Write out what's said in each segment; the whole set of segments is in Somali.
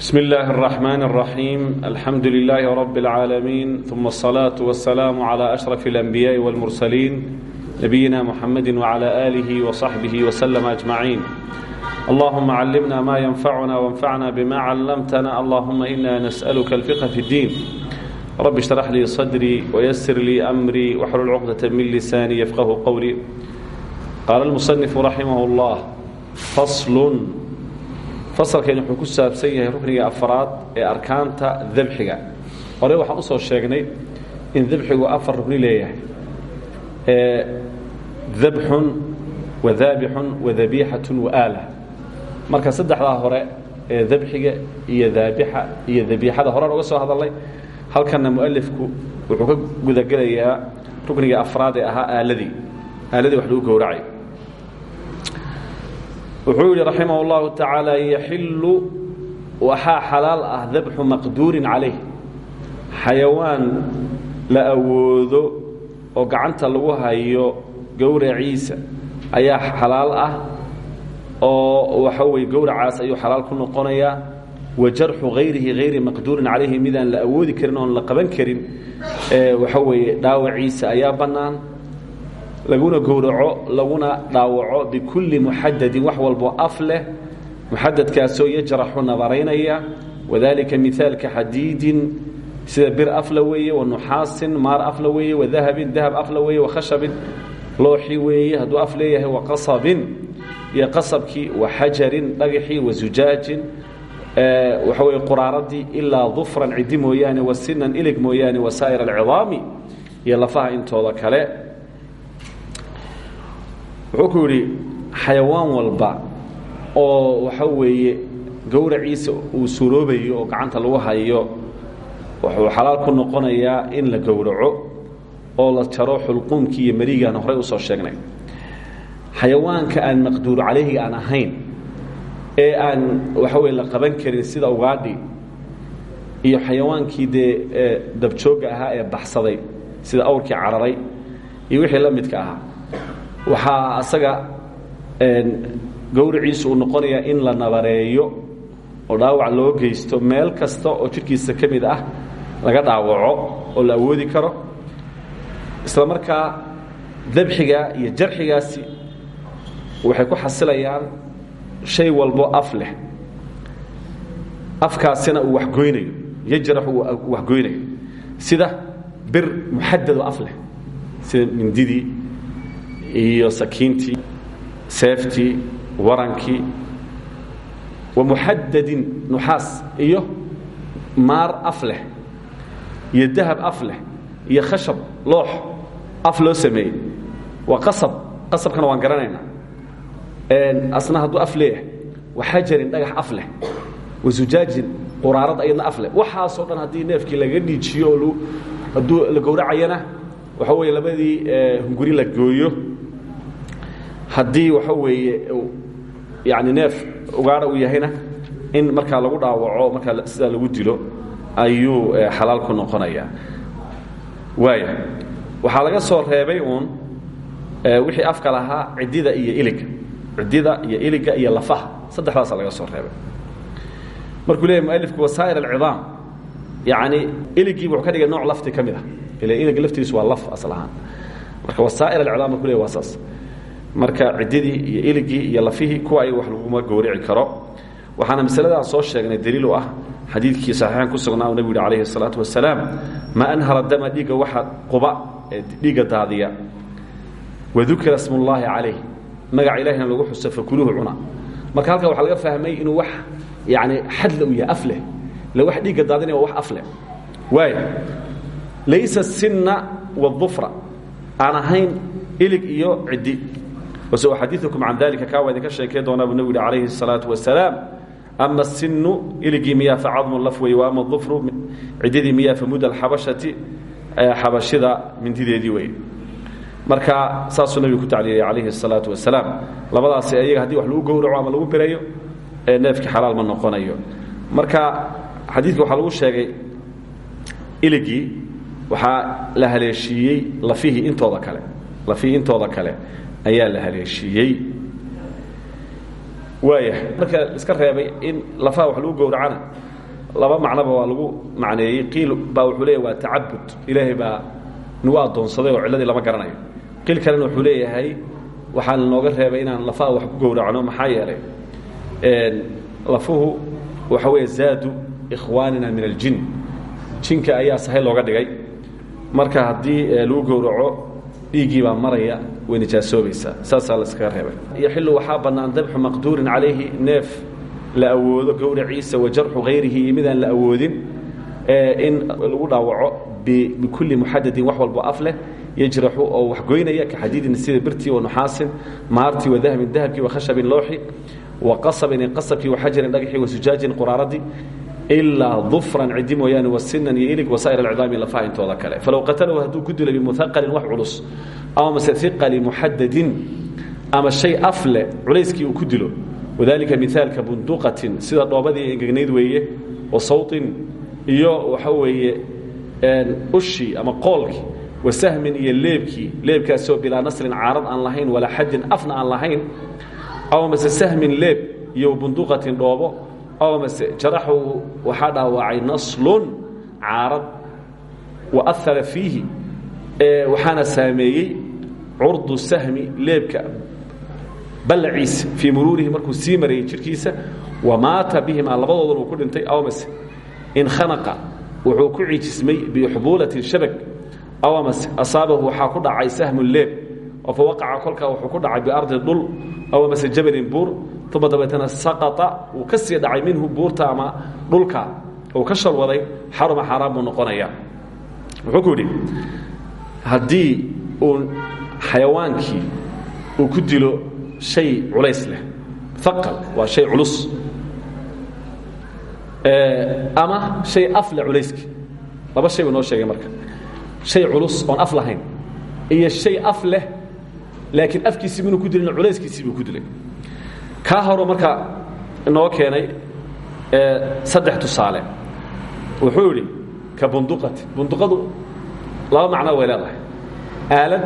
بسم الله الرحمن الرحيم الحمد لله رب العالمين ثم الصلاة والسلام على أشرف الأنبياء والمرسلين نبينا محمد وعلى آله وصحبه وسلم أجمعين اللهم علمنا ما ينفعنا وانفعنا بما علمتنا اللهم إنا نسألك الفقه في الدين رب اشرح لي صدري ويسر لي أمري واحلل عقدة من لساني يفقه قولي قال المصنف رحمه الله فصل fasalkani wuxuu ku saabsan yahay rukniga afaraad ee arkaanta dabxiga hore waxaan u soo sheegnay in dabxigu afar rukni leeyahay. Dabxun wa daabixun wa dabiixatun wa aala. Marka saddexdaa hore ee dabxiga iyo daabixa iyo dabiixada horaan uga soo hadalnay halkanna mualifku wuxuu ka gudagelayaa rukniga afraad ee ahaa aaladii. Aaladii wax lagu gowracay wuxuu yidhi raximah اllahu tacaala yaxilu waxaa xalaal ah dabxu maqduurin calayh. Xayawaan la awoodo oo gacanta lagu hayo gowraciisa ayaa xalaal ah oo waxa weye gowracaas ayuu xalaal ku noqonayaa wa jarxu hayrihi hayri maqduurin calayhi midaan la awoodi karin oon la qaban karin waxa weeye dhaawaciisa ayaa bannaan laguna gowraco laguna dhaawaco bikulli muxadadin wax walbo af leh muxadadkaasoo yajraxu nabaraynaya. Wadalika mihaalka xadiidin sida bir afla weeye wa nuxaasin maar afla weeye wa dahabin dahab afla weeye wa khashabin. Looxi weeye hadduu af leeyahay wa qasabin. Iyo qasabkii wa xajarin dhagaxii wa zujaajin. Waxa weye quraaradii ilaa dufran cidi mooyaane wa sinan ilig mooyaane wa saa'ir alcidaami. Iyo lafaha intooda kale wuxuu ku yidhi xayawaan walba oo waxa weeye gowraciisa uu suroobayo oo gacanta lagu hayo wuxuu xalaal ku noqonayaa in la gowraco oo la jaro xulquumkii iyo marigaan horey u soo sheegnay. Xayawaanka aan maqduur calayhi aan ahayn ee aan waxa weye la qaban karin sida ugaadhi iyo xayawaankii dee dabjoogga ahaa ee baxsaday sida awrkii cararay iyo wixii la midka ahaa waxaa asaga gowraciisu uu noqonayaa in la nabareeyo oo dhaawac loo geysto meel kasta oo jidhkiisa ka ah laga dhaawaco oo la awoodi karo. Isla markaa dabxiga iyo jarxigaasi waxay ku xasilayaan shay walbo af afkaasina uu waxgoynayo yajrax uu waxgoynayo sida bir muxadado af leh sida mindidii iyo sakiintii seeftii warankii wa muxadadin nuxaas iyo maar af leh iyo dahab af leh iyo khashab loox af loo sameeyey. Waa qasab qasabkana waan garanaynaa. Asna hadduu af leeyahay wa xajarin dhagax af leh wa zujaajin quraarad ayadna af leh. Waxaasoo dhan haddii neefkii laga dhiijiyo oo hadduu la gowracayana waxa weeye labadii hunguri la gooyo haddii waxa weeye yani neef ugaadha uu yahayna in markaa lagu dhaawaco markaa sidaa lagu dilo ayuu xalaal ku noqonayaa. Waaya waxaa laga soo reebay uun wixii afka lahaa ciddida iyo iliga ciddida iyo iliga iyo lafaha. Saddexdaasa laga soo reebay. Markuu leeyahy mualifku wasaa'ir alcidaam. Yacni iligii wuxuu ka dhigay nooc lafti ka mid ah. Ila iliga laftiisu waa laf asal ahaan marka wasaa'ir alcidaam markuu leeyahy waa saas marka ciddidii iyo iligii iyo lafihii kuwa ay wax laguma gowrici karo. Waxaana masladaas soo sheegnay daliil u ah xadiidkii saxiixan ku sugnaa uu nebigu yidhi calayhi salaatu wasalaam ma anhara dama dhiigga waxa quba ee dhiigga daadiya. Wadukira smullaahi calayh. Magaca ilahina lagu xuso fakuluuhu cuna. Marka halkaa waxaa laga fahmay inuu wax yani xadla u yahay af leh. Ille wax dhiigga daadinaya waa wax af leh. Waay laysa sinna wadufra aan ahayn ilig iyo ciddi وسأxadiثكم عan ذلika kaa waa idinka sheekey doonaa buu nبgu hi عalayه الصلاaةu وaسلاaم أma الsinu iligii miyaa facadmu laf wey وama الظfru cididii miyaa famud اxabashati xabashida mindideedii wey marka saasuu nebigu ku tacliyay عalayhi الصلاaةu وaسلاaم labadaasi ayaga hadii wax lagu gowraco ama lagu birayo neefki xalaal ma noqonayo marka xadiidka waxaa lagu sheegay iligii waxaa la haleeshiiyey lafihii intooda kale lafihii intooda kale ayaa la haleeshiiyey waaya marka iska reebay in lafaha wax lagu gowracana laba macnoba waa lagu macneeyey. Qiil baa wuxuu leeyahy waa tacabud. Ilaahay baa nagu addoonsaday oo cilladii lama garanayo. Qiil kalena wuxuu leeyahay waxaa lanooga reebay inaan lafaha wax ku gowracno maxaa yeelay lafuhu waxa weeye zaadu ikhwaanina min aljin. Jinka ayaa sahay looga dhigay. Marka haddii lagu gowraco dhiiggii baa maraya way nijaasoobaysaa saasaa la iskaga reebay. Yaxilu waxaa bannaan dabxu maqduurin calayhi neef la awoodo gowraciisa wa jarxu hayrihi iyo midaan la awoodin in lagu dhaawaco bikulli muxadadin wax walbo af leh yajraxu oo wax goynaya ka xadiidin sida birtii wa nuxaasin maartii wa dahabin dahabkii wa khashabin looxi wa qasabin qasabkii wa xajarin dhagaxii wa sujaajin quraaradii ilaa dufran cidi mooyaane wasinan iyo ilig wasaa'ir alcidaami lafaha intooda kale falow qatalahu hadduu ku dilo bimuhaqalin wax culus ama mase iqali ama shay afle culayskii ku dilo wadalika miaalka bunduqatin sida dhoobadii engegnayd weeye wa sawtin iyo waxa weeye ushii ama qoolkii wa sahmin iyo leebkii leebkaasoo bilaa nasrin caarad aan lahayn walaa xadin afna aan lahayn aw mase sahmin leeb iyo bunduqatin dhoobo mase jaraxu waxaa dhaawacay naslun caarad wa ahara fiihi waxaana saameeyey curdu sahmi leebka ballaciisa fii muruurihi markuu sii marayay wa maata bihimaa labadoodana uu ku dhintay aw mase inkhanaqa wuxuu ku ciijismay bixubuulatin shabag aw mase asaabahu waxaa ku dhacay sahmun leeb oo fa waqaca wuxuu ku dhacay biardi dhul aw mase jabalin buur uma dabeetana saqaa wuu ka sii minhu buurta ama dhulka uu ka shalwaday xaruma xaaraan noqonaya. Wuxuu ku yidhi haddii uu xayawaankii uu ku dilo shay culays leh aqal waa shay culus ama shay af leh culayskii laba shay buu sheegay marka. Shay culus oon af iyo shay af leh laakiin afkiisii minuu ku dilin culayskiisii buu ku dilay kaa horu marka inoo keenay saddex tusaale. Wuxuu idhi ka bunduqati bunduqadu laba macno way leedahay. Aalad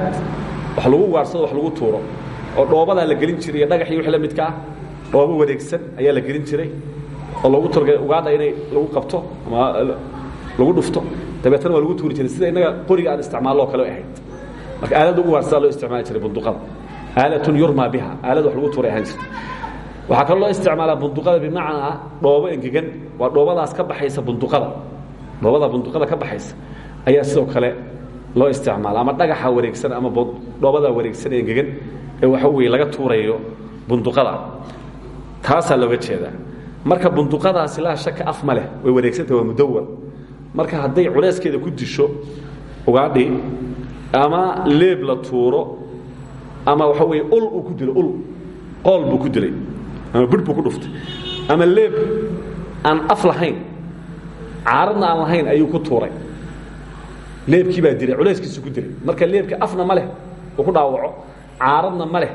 wax lagu waarsado wax lagu tuuro. Oo dhoobadaa la gelin jiray iyo dhagaxii wixii la midka ah dhoobo wareegsan ayaa la gelin jiray. Oo lagu turgay ugaadha inay lagu qabto ama lagu dhufto. Dabeetana waa lagu tuuri jiray. Sida innaga qoriga aan isticmaallo oo kale ahayd. Marka aalad lagu waarsadaa loo isticmaali jiray bunduqada. Aalatun yurmaa biha. Aalad wax lagu tuuray ahaan jirtay waxaa kaloo loo isticmaalaa bunduqada bimacnaa dhoobo engegan. Waa dhoobadaas ka baxaysa bunduqada. Dhoobada bunduqada ka baxaysa ayaa sidoo kale loo isticmaala ama dhagaxa wareegsan ama dhoobada wareegsan ee engegan ee waxa weye laga tuurayo bunduqada. Taasaa looga jeedaa. Marka bunduqadaasi laa shaka af ma way wareegsanta waa mudawar marka hadday culayskeeda ku disho ugaadhi ama leeb la tuuro ama waxa weye ul ku dilo ul qool ku dilay ama bidh buu ku dhuftay. Ama leeb aan af lahayn caaradna aan lahayn ayuu ku tuuray. Leebkii baa dilay culayskiisu ku dilay marka leebka afna ma leh uu ku dhaawaco caaradna ma leh.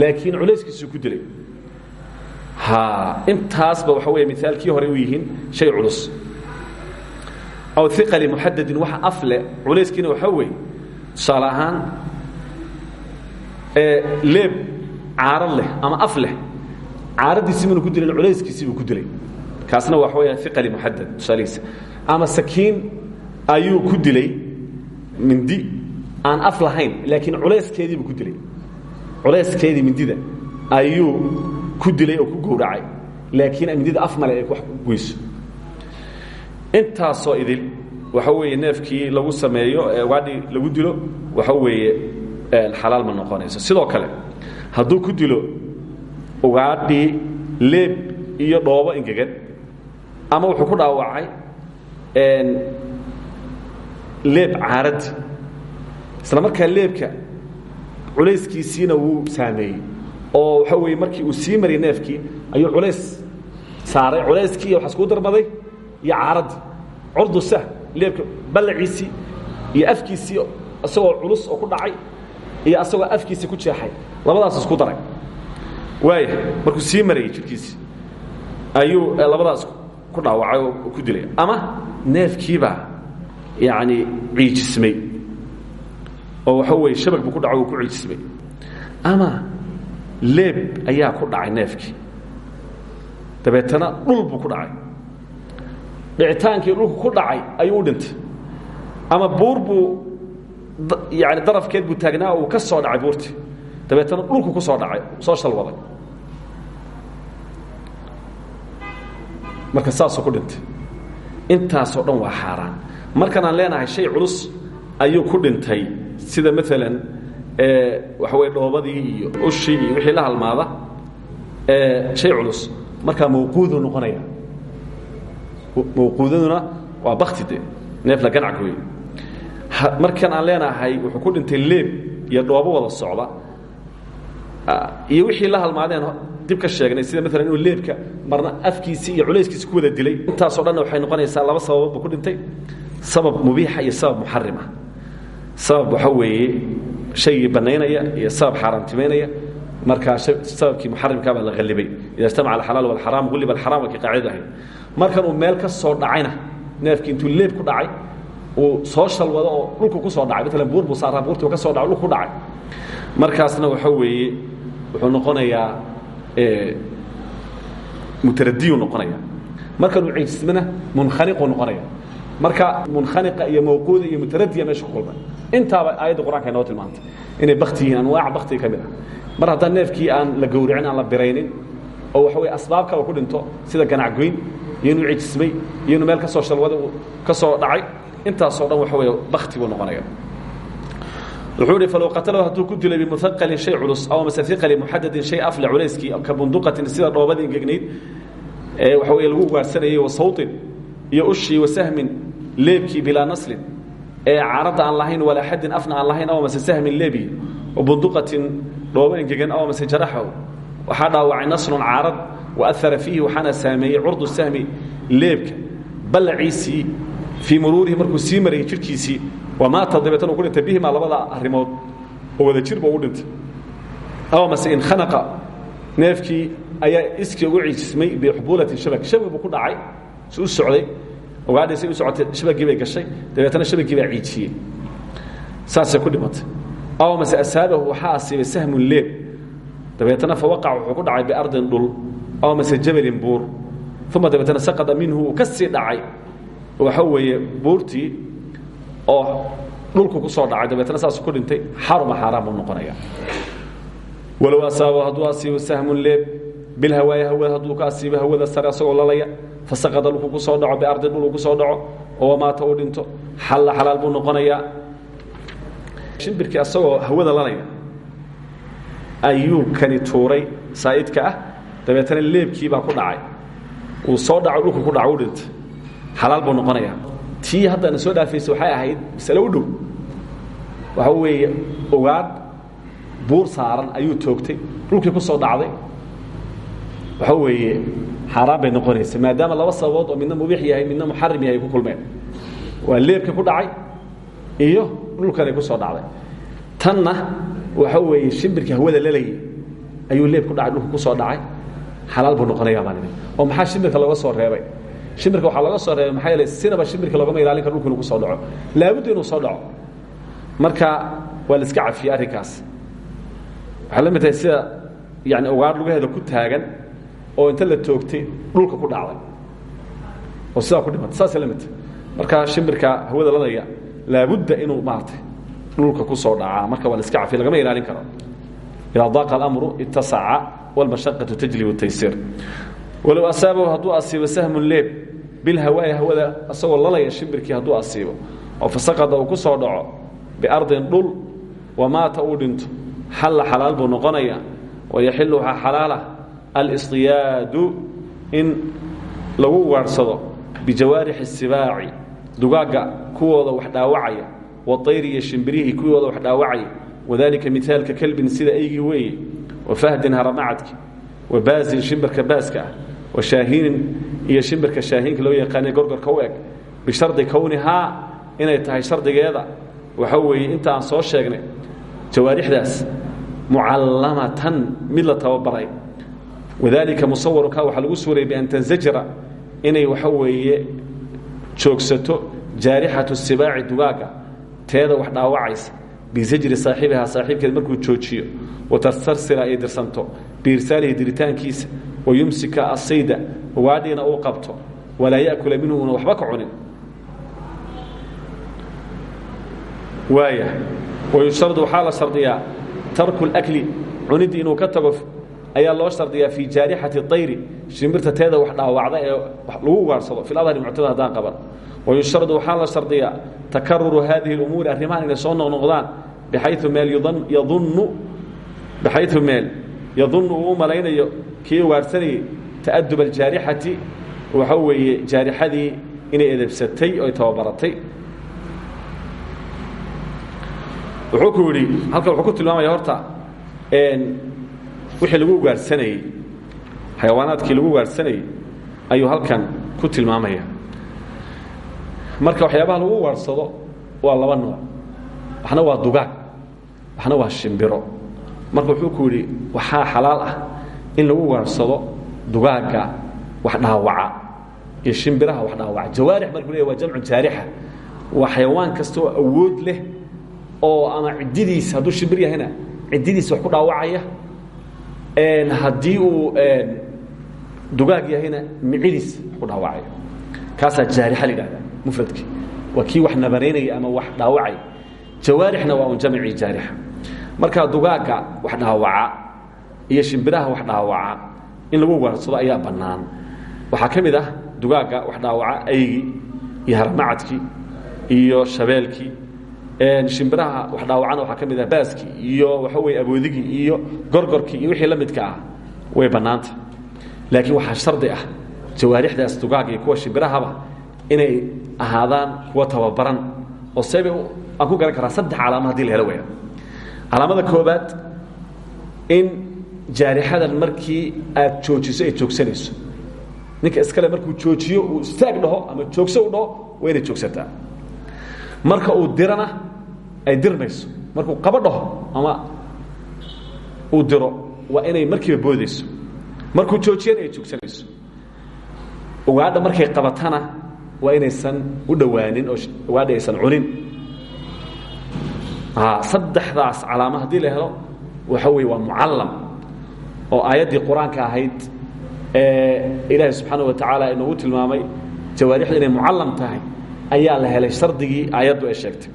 Laakiin culayskiisuu ku dilay. Intaasba waxa weeye miaalkii hore u yihiin shay culus. Aw iqali muxadadin waxa af leh. Culayskiina waxaa weeye tusaale ahaan leeb caarad leh ama af leh caaraddiisi minu ku dilin culayskiisiibuu ku dilay. Kaasna waxa weya iqali muxadad tusaalihiisa. Ama sakiin ayuu ku dilay mindi aan af lahayn laakiin culayskeediibuu ku dilay. Culayskeedii mindida ayuu ku dilay oo ku gowracay laakiin mindida af male ay wax ku goyso intaasoo idil waxa weeye neefkii lagu sameeyo ee ugaadhi lagu dilo waxa weeye xalaal ma noqonayso. Sidoo kale hadduu ku dilo ugaadhii leeb iyo dhoobo engegan ama wuxuu ku dhaawacay leeb caaraddi isla markaa leebka culayskiisiina wuu saameeyey. Oo waxa weeye markii uu sii mariyay neefkii ayuu culays saaray. Culayskii waxa iskugu darmaday iyo caaraddii curdu sah leebka ballaciisii iyo afkiisii isagoo culus oo ku dhacay iyo asagoo afkiisii ku jeexay. Labadaas isku daray waaya markuu sii marayay jidhkiisii ayuu labadaas ku dhaawacay oo ku dilay. Ama neefkiibaa yacni ciijismay. Oo waxa weeye shabag buu ku dhaco uu ku ciijismay. Ama leeb ayaa ku dhacay neefkii dabeetana dhul buu ku dhacay. Dhicitaankii dhulku ku dhacay ayuu u dhintay. Ama buur buu darafkeed buu taagnaa uu ka soo dhacay buurtii dabeetana dhulku ku soo dhacay soo shalwaday marka saasuu ku dhintay. Intaasoo dhan waa xaaraan. Markan aan leenahay shay culus ayuu ku dhintay. Sida maalan waxa weye dhoobadii iyo ushii iyo wixii la halmaada shay culus. Markaa mawquudu noqonaya mawquudaduna waa bakti de neef la ganac wey markan aan leenahay wuxuu ku dhintay leeb iyo dhoobo wada socda iyo wixii la halmaadeen dib ka sheegnay sida maalan inuu leebka marna afkiisii iyo culayskiisi ku wada dilay. Intaasoo dhanna waxay noqonaysaa laba sababood buu ku dhintay. Sabab mubiixa iyo sabab muxarima sabab waxa weeye shaygii iyo sabab xaaraamtimaynaya markaa sababkii muxarimkaa baa la qallibay. Ida ijtamaca alxalaal walxaraam gulliba alxaraam waa kii qaacidadu ahayd. Markan uu meel ka soo dhacayna neefkii intuu leeb ku dhacay uu soo shalwado oo ku soo dhacay. Maalan buur buu saaraa buurtii ka soo dhaco dhulku ku dhacay markaasna waxa weeye wuxuu noqonayaa mutaradiyu noqonaya markanuu ciijismana munkhaniqu noqonaya marka munkhaniqa iyo mawquuda iyo mutaradiya meesha ku kulmay intaaba aayadda qur'anka inoo tilmaantay. Inay bakti yihiin anwaac baktiga ka mid ah. Mar haddaan neefkii aan la gowricin aan la biraynin oo waxa weye asbaab kale ku dhinto sida ganacgoyn iyo inuu ciijismay iyo inuu meel ka soo shalwada ka soo dhacay intaasoo dhan waxa weeye bakti buu noqonaya wuxuu ihi falow qatalahu hadduu ku dilay bimuaqalin shay culus aw mase iqali muxadadin shay afle culayskii ka bunduqatin sida dhoobadii ingegnayd ee waxa weye lagu ugaarsanayay wa sawtin iyo ushii wa sahmin leebkii bilaa naslin ee caradda aan lahayn walaa xadin afna aan lahayn aw mase sahmin leebi bunduqatin dhoobo engegan aw mase jaraxahu waxaa dhaawacay naslun caarad wa ahara fiihi waxaana saameeyey curdu sahmi leebka ballaciisii fii muruurihi markuu sii marayay jidhkiisii wamaata dabeetana u ku dhintay bihimaa labada arrimood oo wada jirba ugu dhintay. Aw mase inkhanaqa neefkii ayaa iskii ugu ciijismay bixubuulatin shabag shabag buu ku dhacay u socday ogaadhaysay u socotay shabagii bay gashay dabeetana shabagii baa ciijiyey. Saasay ku dhimatay. Aw mase asaabahu waxaa asiibay sahmun leeb. Dabeetana fa waqac wuxuu ku dhacay biardin dhul. Aw mase jabalin buur. Uma dabeetana saqada minhu uu ka sii dhacay. Waxa weeye buurtii oo dhulku ku soo dhacay dabeetna saas ku dhintay xaruma xaaraan buu noqonaya walow asaabo hadduu asiibo sahmun leeb bilhawaaya hawada hadduu ka asiibo hawada sare asagoo lalaya fasaqada dhulku ku soo dhaco biardi dhul ku soo dhaco oo wamaata uu dhinto xalla xalaal buu noqonayaa. Shimbirkii asagoo hawada lalaya ayuu kani tuuray saa'idka ah dabeetana leebkii baa ku dhacay. Uu soo dhaco dhulku ku dhaco u dhintay xalaal buu noqonayaa tii haddana soo dhaafaysa waxay ahayd masale u dhow. Waxa weeye ogaadh buur saaran ayuu toogtay dhulkii ku soo dhacday. Waxa weeye xaaraan bay noqonaysa maadaama laba sababood oo midna mubiix yahay midna muxarim yahay ay ku kulmeen. Waa leebka ku dhacay iyo dhulkanay ku soo dhacday. Tanna waxa weeye shimbirkii hawada lalayay ayuu leeb ku dhacay dhulka ku soo dhacay. Xalaal buu noqonayaa baa nidhi oo maxaa shimbirka looga soo reebay shimbirka waxaa laga soo reebay maxaa yeele sinaba shimbirka loogama ilaalin karo dhulku inuu ku soo dhaco. Laabudda inuu soo dhaco. Marka waa la iska cafiyey arrinkaas. Waxay la mid tahay sida yani ogaadh lugaheeda ku taagan oo inta la toogtay dhulka ku dhacday. Oo sidaa ku dhimatay saasay la mid tahay. Marka shimbirka hawada ladaya laabudda inuu maartay dhulka ku soo dhacaa marka waa la iska cafiya lagama ilaalin karo. Idaa daaqa alamru ittasaca walmashaqatu tajli wataysir walow asaabahu hadduu asiibo sahmun leeb bilhawaa'i hawada asagoo lalaya shimbirkii hadduu asiibo oo fasaqada uu ku soo dhaco biardin dhul wamaata uu dhinto. Xalla xalaal buu noqonaya wayaxilu waxaa xalaala alistiyaadu in lagu ugaadhsado bijawaarixi sibaaci dugaagga kuwooda wax dhaawacaya waayri iyo shimbirihii kuwooda wax dhaawacaya. Wadalika mihaalka kelbin sida eygii weeye wafahdin haramacadki wabaazin shimbirka baaska ah washaahinin iyo shimbirka shaahiinka loo yaqaanay gorgorka u eg bishardi kownihaa inay tahay shardigeeda. Waxa weeye inta aan soo sheegnay jawaarixdaas mucallamatan mid la tababaray. Wadalika musawarka waxaa lagu suurayay bian tanzajira inay waxa weeye joogsato jaarixatu sibaaci dugaagga teeda wax dhaawacaysa bizajri saaxibihaa saaxiibkeed markuu joojiyo watastarsila ay dirsanto biirsaalihi diritaankiisa wayumsika asayda ugaadhiina uu qabto walaa yakula minhu una waxba ka cunin waaya wayushardu waxaa la shardiyaa tarku اlakli cuniddii inuu ka tago ayaa loo shardiyaa fii jaarixati طayri shimbirta teeda wax dhaawacda ee lagu ugaarsado fi adhari muctada haddaan qaban wayushardu waxaa la shardiyaa takaruru hadihi اlumuuri arrimahan inay soo noqnoqdaan bxayu meel yadunnu baxayu meel yadunnu uu u malaynayo kii ugaarsanayay ta'adub aljaarixati waxa weeye jaarixadii inay edebsatay oy tababaratay. Wuxuu ku yidhi halkan wuxuu ku tilmaamaya horta wixii lagu ugaarsanayey xayawaanaadkii lagu ugaarsanayey ayuu halkan ku tilmaamaya. Marka waxyaabaha lagu ugaarsado waa laba nooc. Waxna waa dugaag waxna waa shimbiro. Marka wuxuu ku yidhi waxaa xalaal ah in lagu ugaarsado dugaagga wax dhaawaca iyo shimbiraha wax dhaawaca. Jawaarix markuu leeya waa jamcu jaarixa. Waa xayawaan kasta oo awood leh oo ama ciddidiisa hadduu shimbir yahayna ciddidiisa wax ku dhaawacaya haddii uu dugaag yahayna micidiisa ku dhaawacaya. Kaasaa jaarixa la yidhahdaa mufradkii. Waa kii wax nabaraynaya ama wax dhaawacaya jawaarixna waa un jamcii jaarixa. Marka dugaagga wax dhaawaca iyo shimbiraha wax dhaawaca in lagu ugaarsado ayaa bannaan. Waxaa ka mid ah dugaagga wax dhaawaca aygii iyo harmacadkii iyo shabeelkii shimbiraha wax dhaawacana waxaa ka mid ah baaskii iyo waxa weye aboodigii iyo gorgorkii iyo wixii la midka ah way bannaanta. Laakiin waxaa shardi ah jawaarixdaas dugaagga iyo kuwa shimbirahaba inay ahaadaan kuwa tababaran oo seebay aan ku garan karaa saddex calaamo haddii la helo weya calaamada koobaad in jaarixadan markii aad joojiso ay joogsanayso. Ninka iskale markuu joojiyo uu istaag dhaho ama joogso u dhaho waa inay joogsataa. Marka uu dirana ay dirmayso markuu qabo dhaho ama uu diro waa inay markiiba boodayso. Markuu joojiyana ay joogsanayso. Ugaadha markay qabatana waa inaysan u dhowaanin oo ugaadha aysan cunin. Saddexdaas calaamo haddii la helo waxa weye waa mucallam oo aayaddii qur'aanka ahayd ee ilaahay subxaana wa tacaala inoogu tilmaamay jawaarixda inay mucallam tahay ayaa la helay shardigii aayaddu ay sheegtay.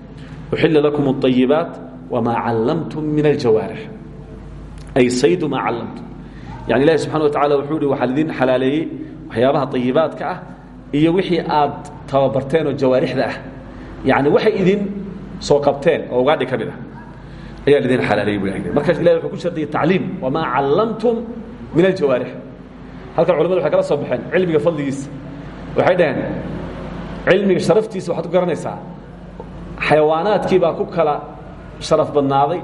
Uxilla lakum اطayibaat wamaa callamtum min aljawaarix. Ay saydu maa callamtum yani ilahi subxana wa tacala wuxuu hi waxaa idin xalaaleeyey waxyaabaha ayibaadka ah iyo wixii aad tababarteen oo jawaarixda ah. Yani waxay idin soo qabteen oo ugaadhi ka mid ah ayaa lidin xalaaleeyey bu markaas ilahi wuxuu ku shardiyay tacliim wamaa callamtum min aljawaarix halkan culamadu waxay kala soo baxeen cilmiga fadligiisa. Waxay dhaheen cilmiga sharaftiisa waxaad ku garanaysaa. Xayawaanaadkii baa ku kala sharaf badnaaday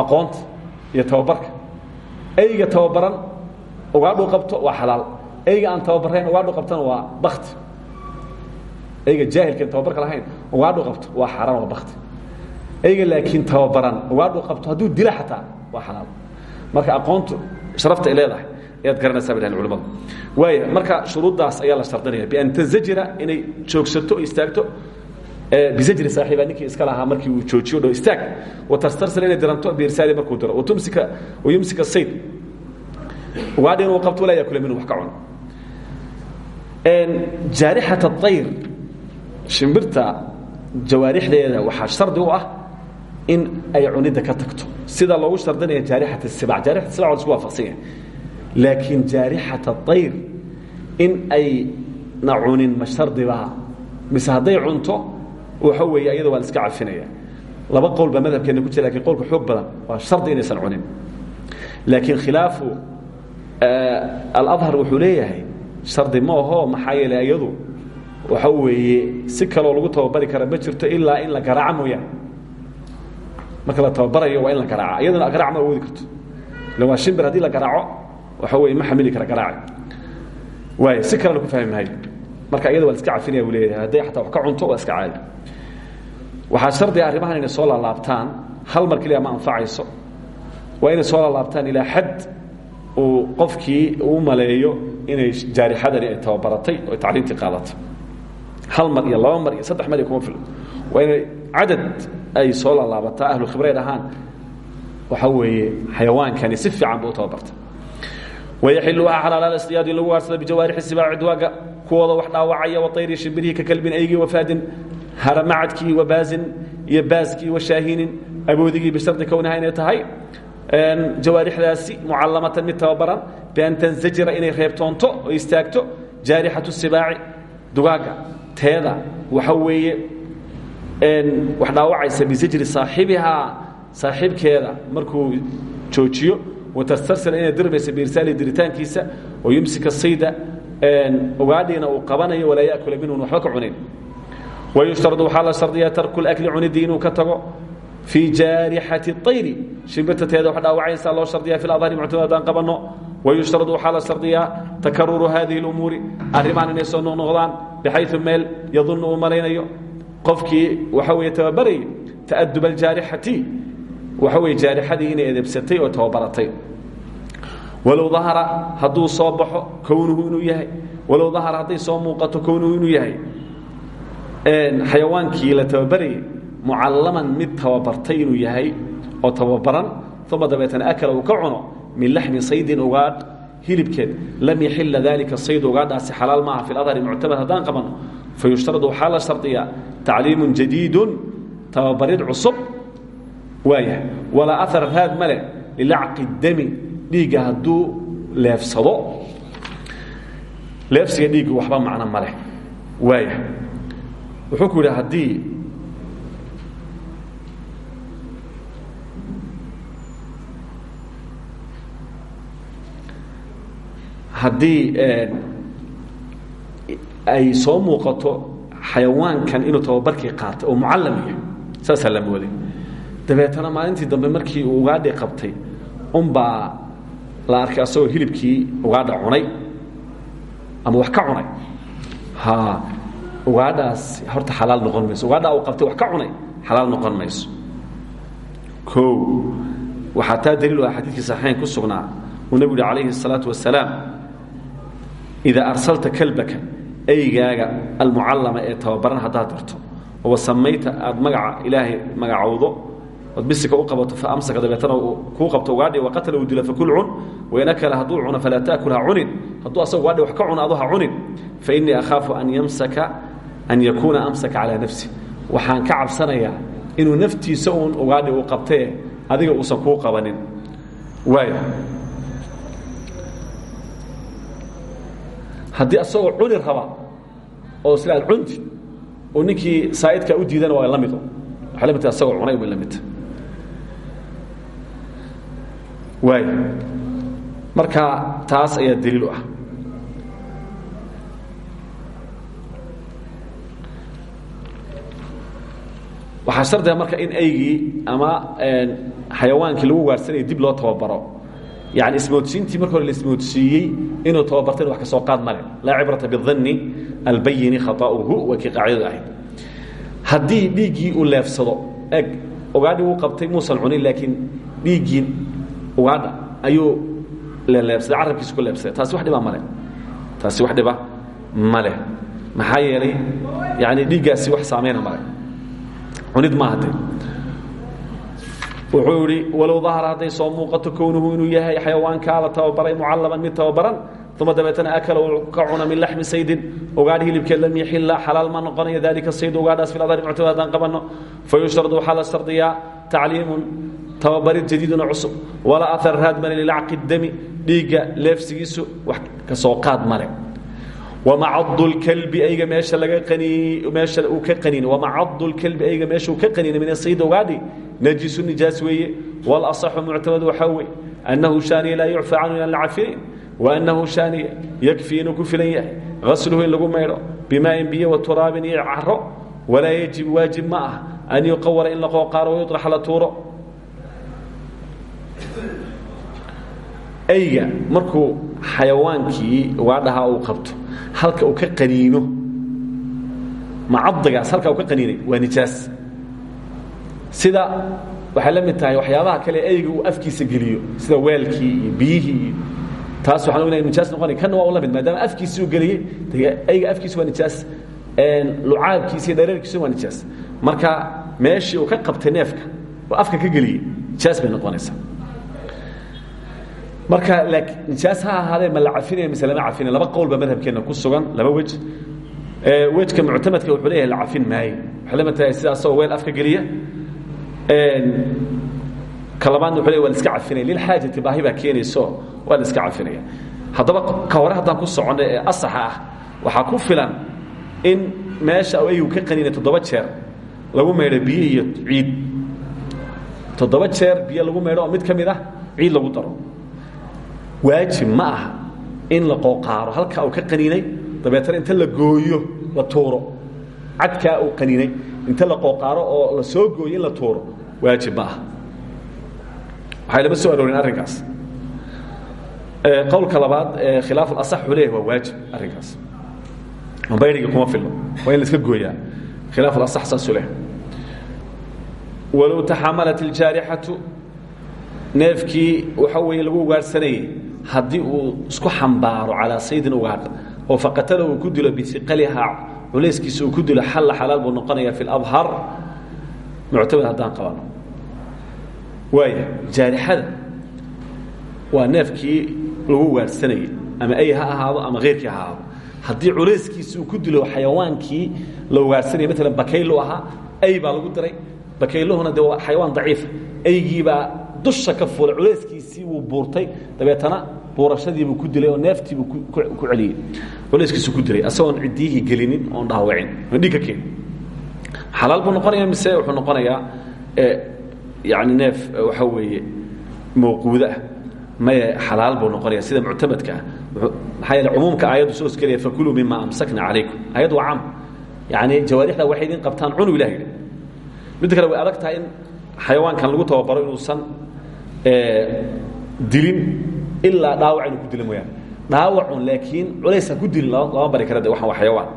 aqoonta iyo tababarka. Eyga tababaran ugaadhuu qabto waa xalaal. Eyga aan tababarayn ugaadhu qabtana waa bakti eyga jaahilkan tababarka lahayn ugaadhu qabto waa xaaraan waa bakti eyga laakiin tababaran. Ugaadhu qabto hadduu dila xataa waa xalaal. Marka aqoontu sharafta ay leedahay ayaad garanaysaa bay waaya marka shuruuddaas ayaa la shardinaya bian tazajira inay joogsato istaagto bizajri saaxiiba ninkii iska lahaa markii uu joojiyo dho istaag. Watastarsil inay diranto biirsaali markuu diro. Wayumsika sayd. Ugaadhi inuu qabto walaa yakula minhu wax ka cuno jaarixat اطayr shimbirta jawaarixdeeda waxaa shardi ah in ay cunida ka tagto. Sida loogu shardinaya jaarixat siba jaariat wa isku waafaqsan laakiin jaarixat ayr in ayna cunin ma shardibaha cunto waxa weeye iyada waa iska cafinaya. Laba qowl baa madhabkeena ku jira laakiin qowlka xoog badan waa shardi inaysan cunin. Laakiin khilaafu eh, alahar wuxuu leeyahay shardi ma aho maxaa yeelay waxa weeye si kaloo lagu tababari kara ma jirto ilaa in la garaaca mooyaane marka la tababarayo waa in la garaaca iyaduna garaac ma awoodi karto. Ila waa shimbir haddii la garaaco waxa weye ma xamili kara garaaci. Waay si kalena ku fahmi maayo marka iyada waa la iska cafinaya buu leeyahay. Hadday xataa wax ka cunto waa iska caadi waxaa shardiga arrimahan inay soo laalaabtaan hal mar keliya ma anfacayso. Waa inay soo laalaabtaan ilaa xad uu qofkii uu maleeyo inay jaarixadani ay tababaratay oo tacliintii qaadatay hal mar iyo laba mar iyo saddex mar iyo kuma filo waa inay cadad ay soo laalaabataa ahlu khibreed ahaan. Waxa weeye xayawaankani si fiican ba u tababartay. Wayaxilu waxaa xalaala alistiyaadu in lagu waarsada bijawaarixi sibaaci duwaaga kuwooda wax dhaawacaya waayri shimbirihii ka kalbin aygii wafaadin haramacadkii wabaazin iyo baaskii washaahinin aboodigii bishardi kownaha inay tahay. Jawaarixdaasi mucallamatan mid tababaran bian tansajira inay reebtoonto oo istaagto jaarixatu sibaaci dugaagga teeda. Waxa weeye wax dhaawacaysa bisajri saaxibihaa saaxiibkeeda markuu joojiyo watastarsila inay dirmaysa biirsaali diritaankiisa oo yumsika sayda ogaadhiina uu qabanayo walaa yakula minhun waxba ka cunayn wayushtaradu waxaa la shardiyaa tarku lakli cunidii inuu ka tago fii jaarixati ayri shimbirta teeda wax dhaawacaysa loo shardiya fi adhari muctamad haddaan qabanno wayushtaradu waxaa la shardiyaa takaruru hadihi اlumuuri arrimaan inay soo noqnoqdaan bxayu meel yadunnu malaynayo qofkii waxa weeye tababarayay ta'adub aljaarixati waxa weye jaarixadii inay edebsatay oo tababaratay. Walow dahara hadduu soo baxo kownuhu inuu yahay. Walow dahara hadday soo muuqato kownuhu inuu yahay. Xayawaankii la tababarayay mucallaman mid tababartay inuu yahay oo tababaran. Uma dabeetana akala uu ka min laxmi saydin ugaadh hilibkeed. Lam yaxila dalika sayd ugaadhaasi xalaal maaha fi adhari muctamad haddaan qabanno fayushtaradu waxaa la shardiyaa tacliimun jadiidun tababarid cusub waaya walaa ahara raad male lilacqi dami dhiigga hadduu leefsado leefsiga dhiigga waxba macno ma leh wuxuu ku yidhi haddii ay soo muuqato xayawaankan inuu tababarkii qaatay oo mucallam yahay. Saasaa la mooday. Dabeetana maalintii dambe markii uu ugaadhi qabtay unbaa la arkay asagoo hilibkii ugaadha cunay ama wax ka cunay. Ha ugaadhaas horta xalaal noqon mayso. Ugaadha uu qabtay wax ka cunay xalaal noqon mayso. O waxaa taa daliil ah xadiidkii saxiixayn ku sugnaa. Uu nebigu yihi calayhi الsalaatu wasalaam idaa arsalta kalbaka eygaaga almucallama ee tababaran haddaad dirto oo samayta aad magaca ilaahay magacowdo ood bisika u qabato fa amsaka dabeetana kuu qabto ugaadhi waqatala uu dilo fakul cun wain akala hadduu cuno falaa taakul ha cunin hadduu asaga ugaadhi wax ka cunin fainii akhaafu an yamsaka an yakuuna amsaka calaa nafsi. Waxaan ka cabsanayaa inuu naftiisa uun ugaadhi uu qabtee adiga uusan kuu qabanin. Waaya haddii asagoo cuni raba oo isla aad cunti oo ninkii saa'idkaa u diidana waa la mido. Waxay la midtahay asagoo cunay bay la midtahay waaya marka taas ayaa daliil u ah. Waxaa shardiga marka in aygii ama xayawaankii lagu gaarhsanaya dib loo tababaro yani ismoodsiintii marka hore la ismoodsiiyey inuu tababartayna wax ka soo qaad male. Laa cibrata bidanni albayini khaطa'uhu waa kii qaacidadu ahayd. Haddii dhiiggii uu leefsado eg ugaadhi wuu qabtay muusan cunin laakiin dhiiggii ugaadha ayuu leeleebsaday carabkiisu ku leebsaday taasi wax dhiba male. Taasi wax dhiba ma leh maxaa yeelay yani dhiiggaasi wax saameyna male. Cunid maaha de wuxuu idhi walow dahara hadday soo muuqato kownuhu inuu yahay xayawaankaa la tababaray mucallaman mid tababaran uma dabeetana akala uu ka cuna min laxmi saydin ugaadh hilibkeed lam yaxila xalaal ma noqonayo dalika sayd ugaadhaas fi adhari muctamad haddaan qabanno fayushradu waxaa la shardiyaa tacliimun tababarid jadiiduna cusub walaa ahar raadmale lilacqi dami dhiigga leefsigiisu wax ka soo qaad male wamacadu lkalbi ayga meesha laga meesha uu ka qaniinay wamacadu lkalbi ayga meesha uu ka qaniinay min asayid ugaadhi najisu nijaas weeye walasaxu muctamad waxaa wey annahu shaaniya laa yucfى canhu inaan la cafinayn waannahu shaaniya yakfii inuu ku filan yahay gasluhu in lagu maydho bimaain biyo wa turaabin yajib waajib ma an yuqawara in la qooqaaro wayuطrax la tuuro ayga markuu xayawaankii ugaadhaha uu qabto halka uu ka qaniino macadigaas halka uu ka qaniinay waa nijaas sida waxay la mid tahay waxyaabaha kale eyga uu afkiisa geliyo sida weelkii iyo biyihii iyo taas waxaan ognahay nijaas noqonay kanna waa u la maadaama afkiisii uu geliyey eyga afkiisu waa nijaas lucaabkiisa iyo waa nijaas. Marka meeshii uu ka qabtay neefka oo afka ka geliyey nijaas bay noqonaysaa. Marka nijaas ha ahaadee ma la mise lama cafinaya laba qowl baa madhabkeenna ku sugan laba wej wejka muctamadka wuxuu leeyahay la cafin maayo. Waxay asagoo weel afka geliya ka labaadna wuxuu leeyahy waa la iska cafinaya lilxaajati baahi baa keenayso waa la iska cafinaya haddaba ka hore haddaan ku soconno ee asaxa ah waxaa ku filan in meesha aygu ka qaniinay toddoba jeer lagu maydho biyo iyo ciid. Toddoba jeer biyo lagu maydho oo mid ka mid ah ciid lagu daro. Waajib ma aha in la qooqaaro halkaa uu ka qaniinay dabeetana inta la gooyo la tuuro. Cadkaa uu qaniinay inta la qooqaaro oo la soo gooyo in la tuuro waajib ma aha waxay soo aroorin arrinkaas. Qowlka labaad khilaaf asax wuxuu leeyahy waa waajib arrinkaas. Bayriga kuma filno waa in la iska gooyaa. Khilaaf asax saasuu leeyahay. Walow taxamalat iljaarixatu neefkii waxa weeye lagu ugaadhsanayey haddii uu isku xambaaro calaa saydin ugaadha oo faqatala ku dilo biiqalihaa culayskiisa uu ku dilo xalla xalaal buu noqonaya fi labhar muctamad haddaan qabano waaya jaarixada waa neefkii lagu ugaadhsanayey ama ay ha ahaado ama keyrkii ha ahaado. Haddii culayskiisa uu ku dilo xayawaankii la ugaadhsanaya maalan bakaylu ahaa ay baa lagu diray. Bakayluhuna de waa xayawaan daciifa aygiibaa dusha ka fuulay culayskiisii wuu buurtay. Dabeetana buurashadiibuu ku dilay oo neeftiibuu ku celiyey culayskiisuu ku dilay asagoon ciddiyihii gelinin oon dhaawacin oon dhiig ka keenin xalaal buu noqonaya mise wuxuu noqonayaa yani neef waxa weeye mawquudo ah maye xalaal buu noqonaya sida muctamadka ah. Maxaa yeele cumuumka aayaddu soo hosgelaya fakuluu mima amsakna calaykum. Aayaddu waa caam. Yani jawaarixda waxay idin qabtaan cunu ilah yidhi. Midda kale way adag tahay in xayawaankan lagu tababaro inuusan dilin ilaa dhaawac inuu ku dila mooyaane. Dhaawacun laakiin culays ha ku dilin lama bari kara de waxaan waa xayawaan.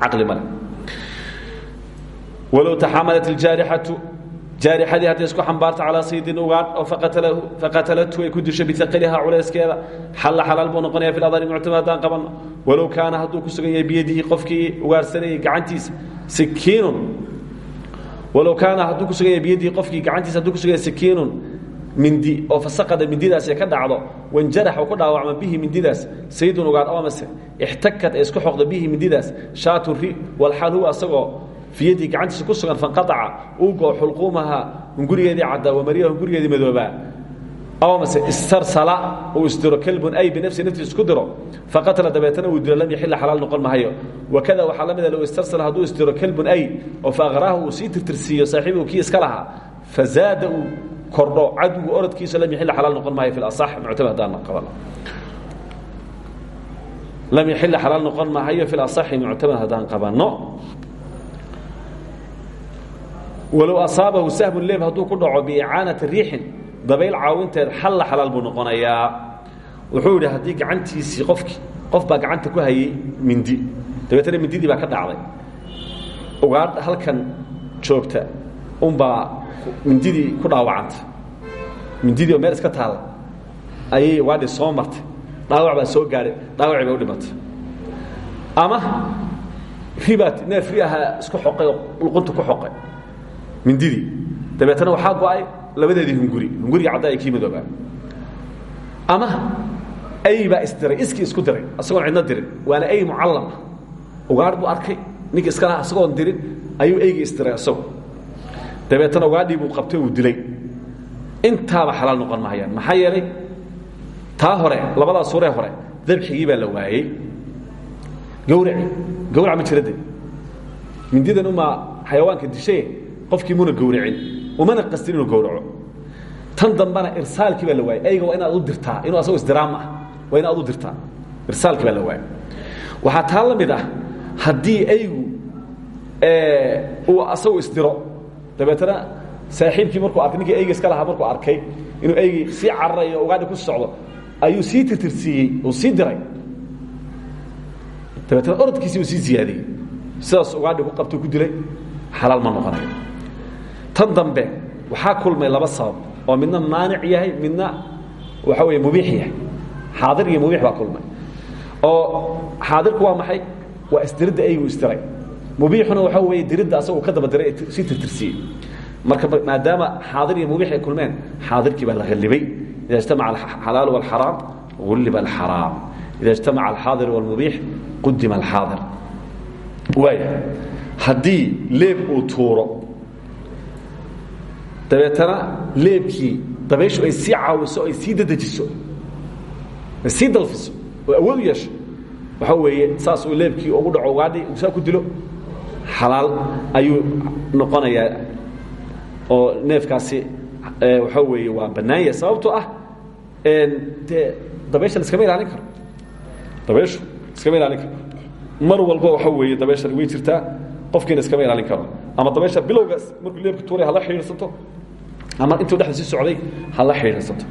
Caqli male walow taxamalat iljaarixatu jaarixadii hadday isku xambaarto calaa saydin ugaadh oo faqatalathu ay ku disho biaqalihaa culayskeeda xalla xalaal buu noqonaya fi adari muctamad haddaan qabanno walow kaana hadduu ku sugan yahay biyadihi qofkii ugaarhsanayay gacantiisa sikiinun walow kaana hadduu ku sugan yahay biyadihi qofkii gacantiisa hadduu ku sugan yahay sikiinun mindi oo fasaqada mindidaas ay ka dhacdo wanjarax uu ku dhaawacma bihi mindidaas saydun ugaadh oo amase ixtakad ay isku xoqdo bihi fiyadii gacantiisa ku sugan fanqaaca uu goo xulquumaha hungurigeedii caddaa wamariyaha hungurigeedii madoobaa. Aw mase istarsala uu isdiro kalbun ay binafsi naftiisa isku diro faqatala dabeetana uu dilo lam yaxila xalaal noqon mahayo wakada waxaa la mida low istarsala hadduu isdiro kalbun ay oo faaqraahu uu sii tirtirsiiyo saaxiibigu kii iska lahaa fazaada uu kordho cadwigu orodkiisa lam yaxila xalaal noqon maayo fi lasax muctamad haddaan qabano lam yaxila xalaal noqon maayo fi lasaxi muctamad haddaan qabanno walow asaabahu sahmun leeb hadduu ku dhaco biicaanati riixin dabayl caawinteed xalla xalaal buu noqonayaa. Wuxuu yidhi haddii gacantiisii qofkii qof baa gacanta ku hayay mindi. Dabeetana mindidii baa ka dhacday. Ugaadh halkan joogta unbaa mindidii ku dhaawacanta. Mindidii oo meel iska taalla ayay ugaadhii soo martay. Dhaawac baa soo gaadhay dhaawacii bay u dhimatay. Ama ribaat neef ri ahaa isku xoqay oo luqunta ku xoqay mindidii dabeetana waxaa go'ay labadeedii hunguri. Hungurigii caddaa ay kii madoobaa ama ay baa isdiray iskii isku diray isagoon cidno dirin. Waana ay mucallama ugaadh buu arkay ninkii iska lahaa isagoon dirin ayuu eygii isdiray isagu dabeetana ugaadhii buu qabtay uu dilay. Intaaba xalaal noqon mahayaan. Maxaa yeelay taa hore labadaa suuree hore dabxigii baa la waayey. Gawraci gawrac ma jirade mindidan umaa xayawaanka dishaye qofkii muna gawracin umana qastin inuu gawraco tan dambana irsaalkii baa la waayey ayga waa inaad u dirtaa inuu asagoo isdiraam ah waa inaad u dirtaa. Irsaalkii baa la waayey waxaa taa la mid ah haddii aygu uu asagu isdiro dabeetana saaxiibkii markuu arkay ninkii ayga iska lahaa markuu arkay inuu aygii sii cararayo ugaadhi ku socdo ayuu sii tirtirsiiyey uu sii diray. Dabeetana orodkiisii uu sii ziyaadiyey. Sidaas ugaadhi ku qabto ku dilay xalaal ma noqonayo tan dambe waxaa kulmay laba sabab oo midna maanic yahay midna waxa wey mubiix yahay. Xaadir iyo mubiix baa kulmay. Oo xaadirku waa maxay? Waa isdiridda eygu isdiray mubiixuna waxa wey diridda asagu ka daba diray ee sii tirtirsiyey. Marka maadaama xaadir iyo mubiix ay kulmeen xaadirkii baa la hallibay ida ijtamaca alxalaal wاlxaraam ulliba alxaraam. Ida ijtamaca alxaadir wاlmubiix qudima alxaadir. Waaya haddii leeb uu tuuro dabeetana leebkii dabayshu ay sii caawiso ay sii dadejiso ay sii dalfiso oo awood u yeesho waxa weeye saas uu leebkii ugu dhaco ugaadhi saa ku dilo xalaal ayuu noqonayaa oo neefkaasi waxa weeye waa bannaan yahay. Sababtoo ah dee dabaysha laiskama ilaalin karo. Dabayshu iskama ilaalin karo. Mar walba waxa weeye dabayshan way jirtaa qofkiina iskama ilaalin karo. Ama dabaysha bilowgaas markuu leebka tuuray hala xidhiidhsato ama intuu dhexda sii socday hala xidhiidhsato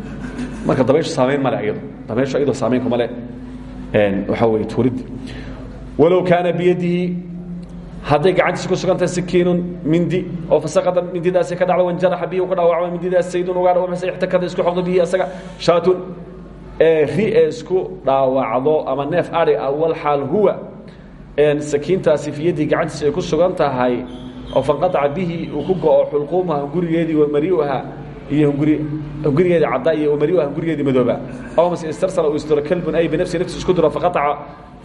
marka dabayshu saamayn male iyado dabayshu iyadoo saamaynku male waxaa weeye tuuriddi walow kaana biyadihi hadday gacantiisa ku sugantahay sikiinun mindi oo fasaqada mindidaasi ka dhacdo wanjaraxa bihi ka dhaawacma mindidaas saydun ugaadha wamase ixtakada isku xoqdo bihi asaga. Shaatun ri ee isku dhaawacdo ama neef adhi ah walxaal huwa sakiintaasi fiyadii gacantiisa ay ku sugan tahay oo fanqadaca bihi uu ku go'o xulquumaha hungurigeedii wamariuha iyo hungurigeedii caddaa iyo wamariuha hungurigeedii madooba. Aw mase istarsala uu istiro kalbun ay binafsi nafsi isku diro faqataca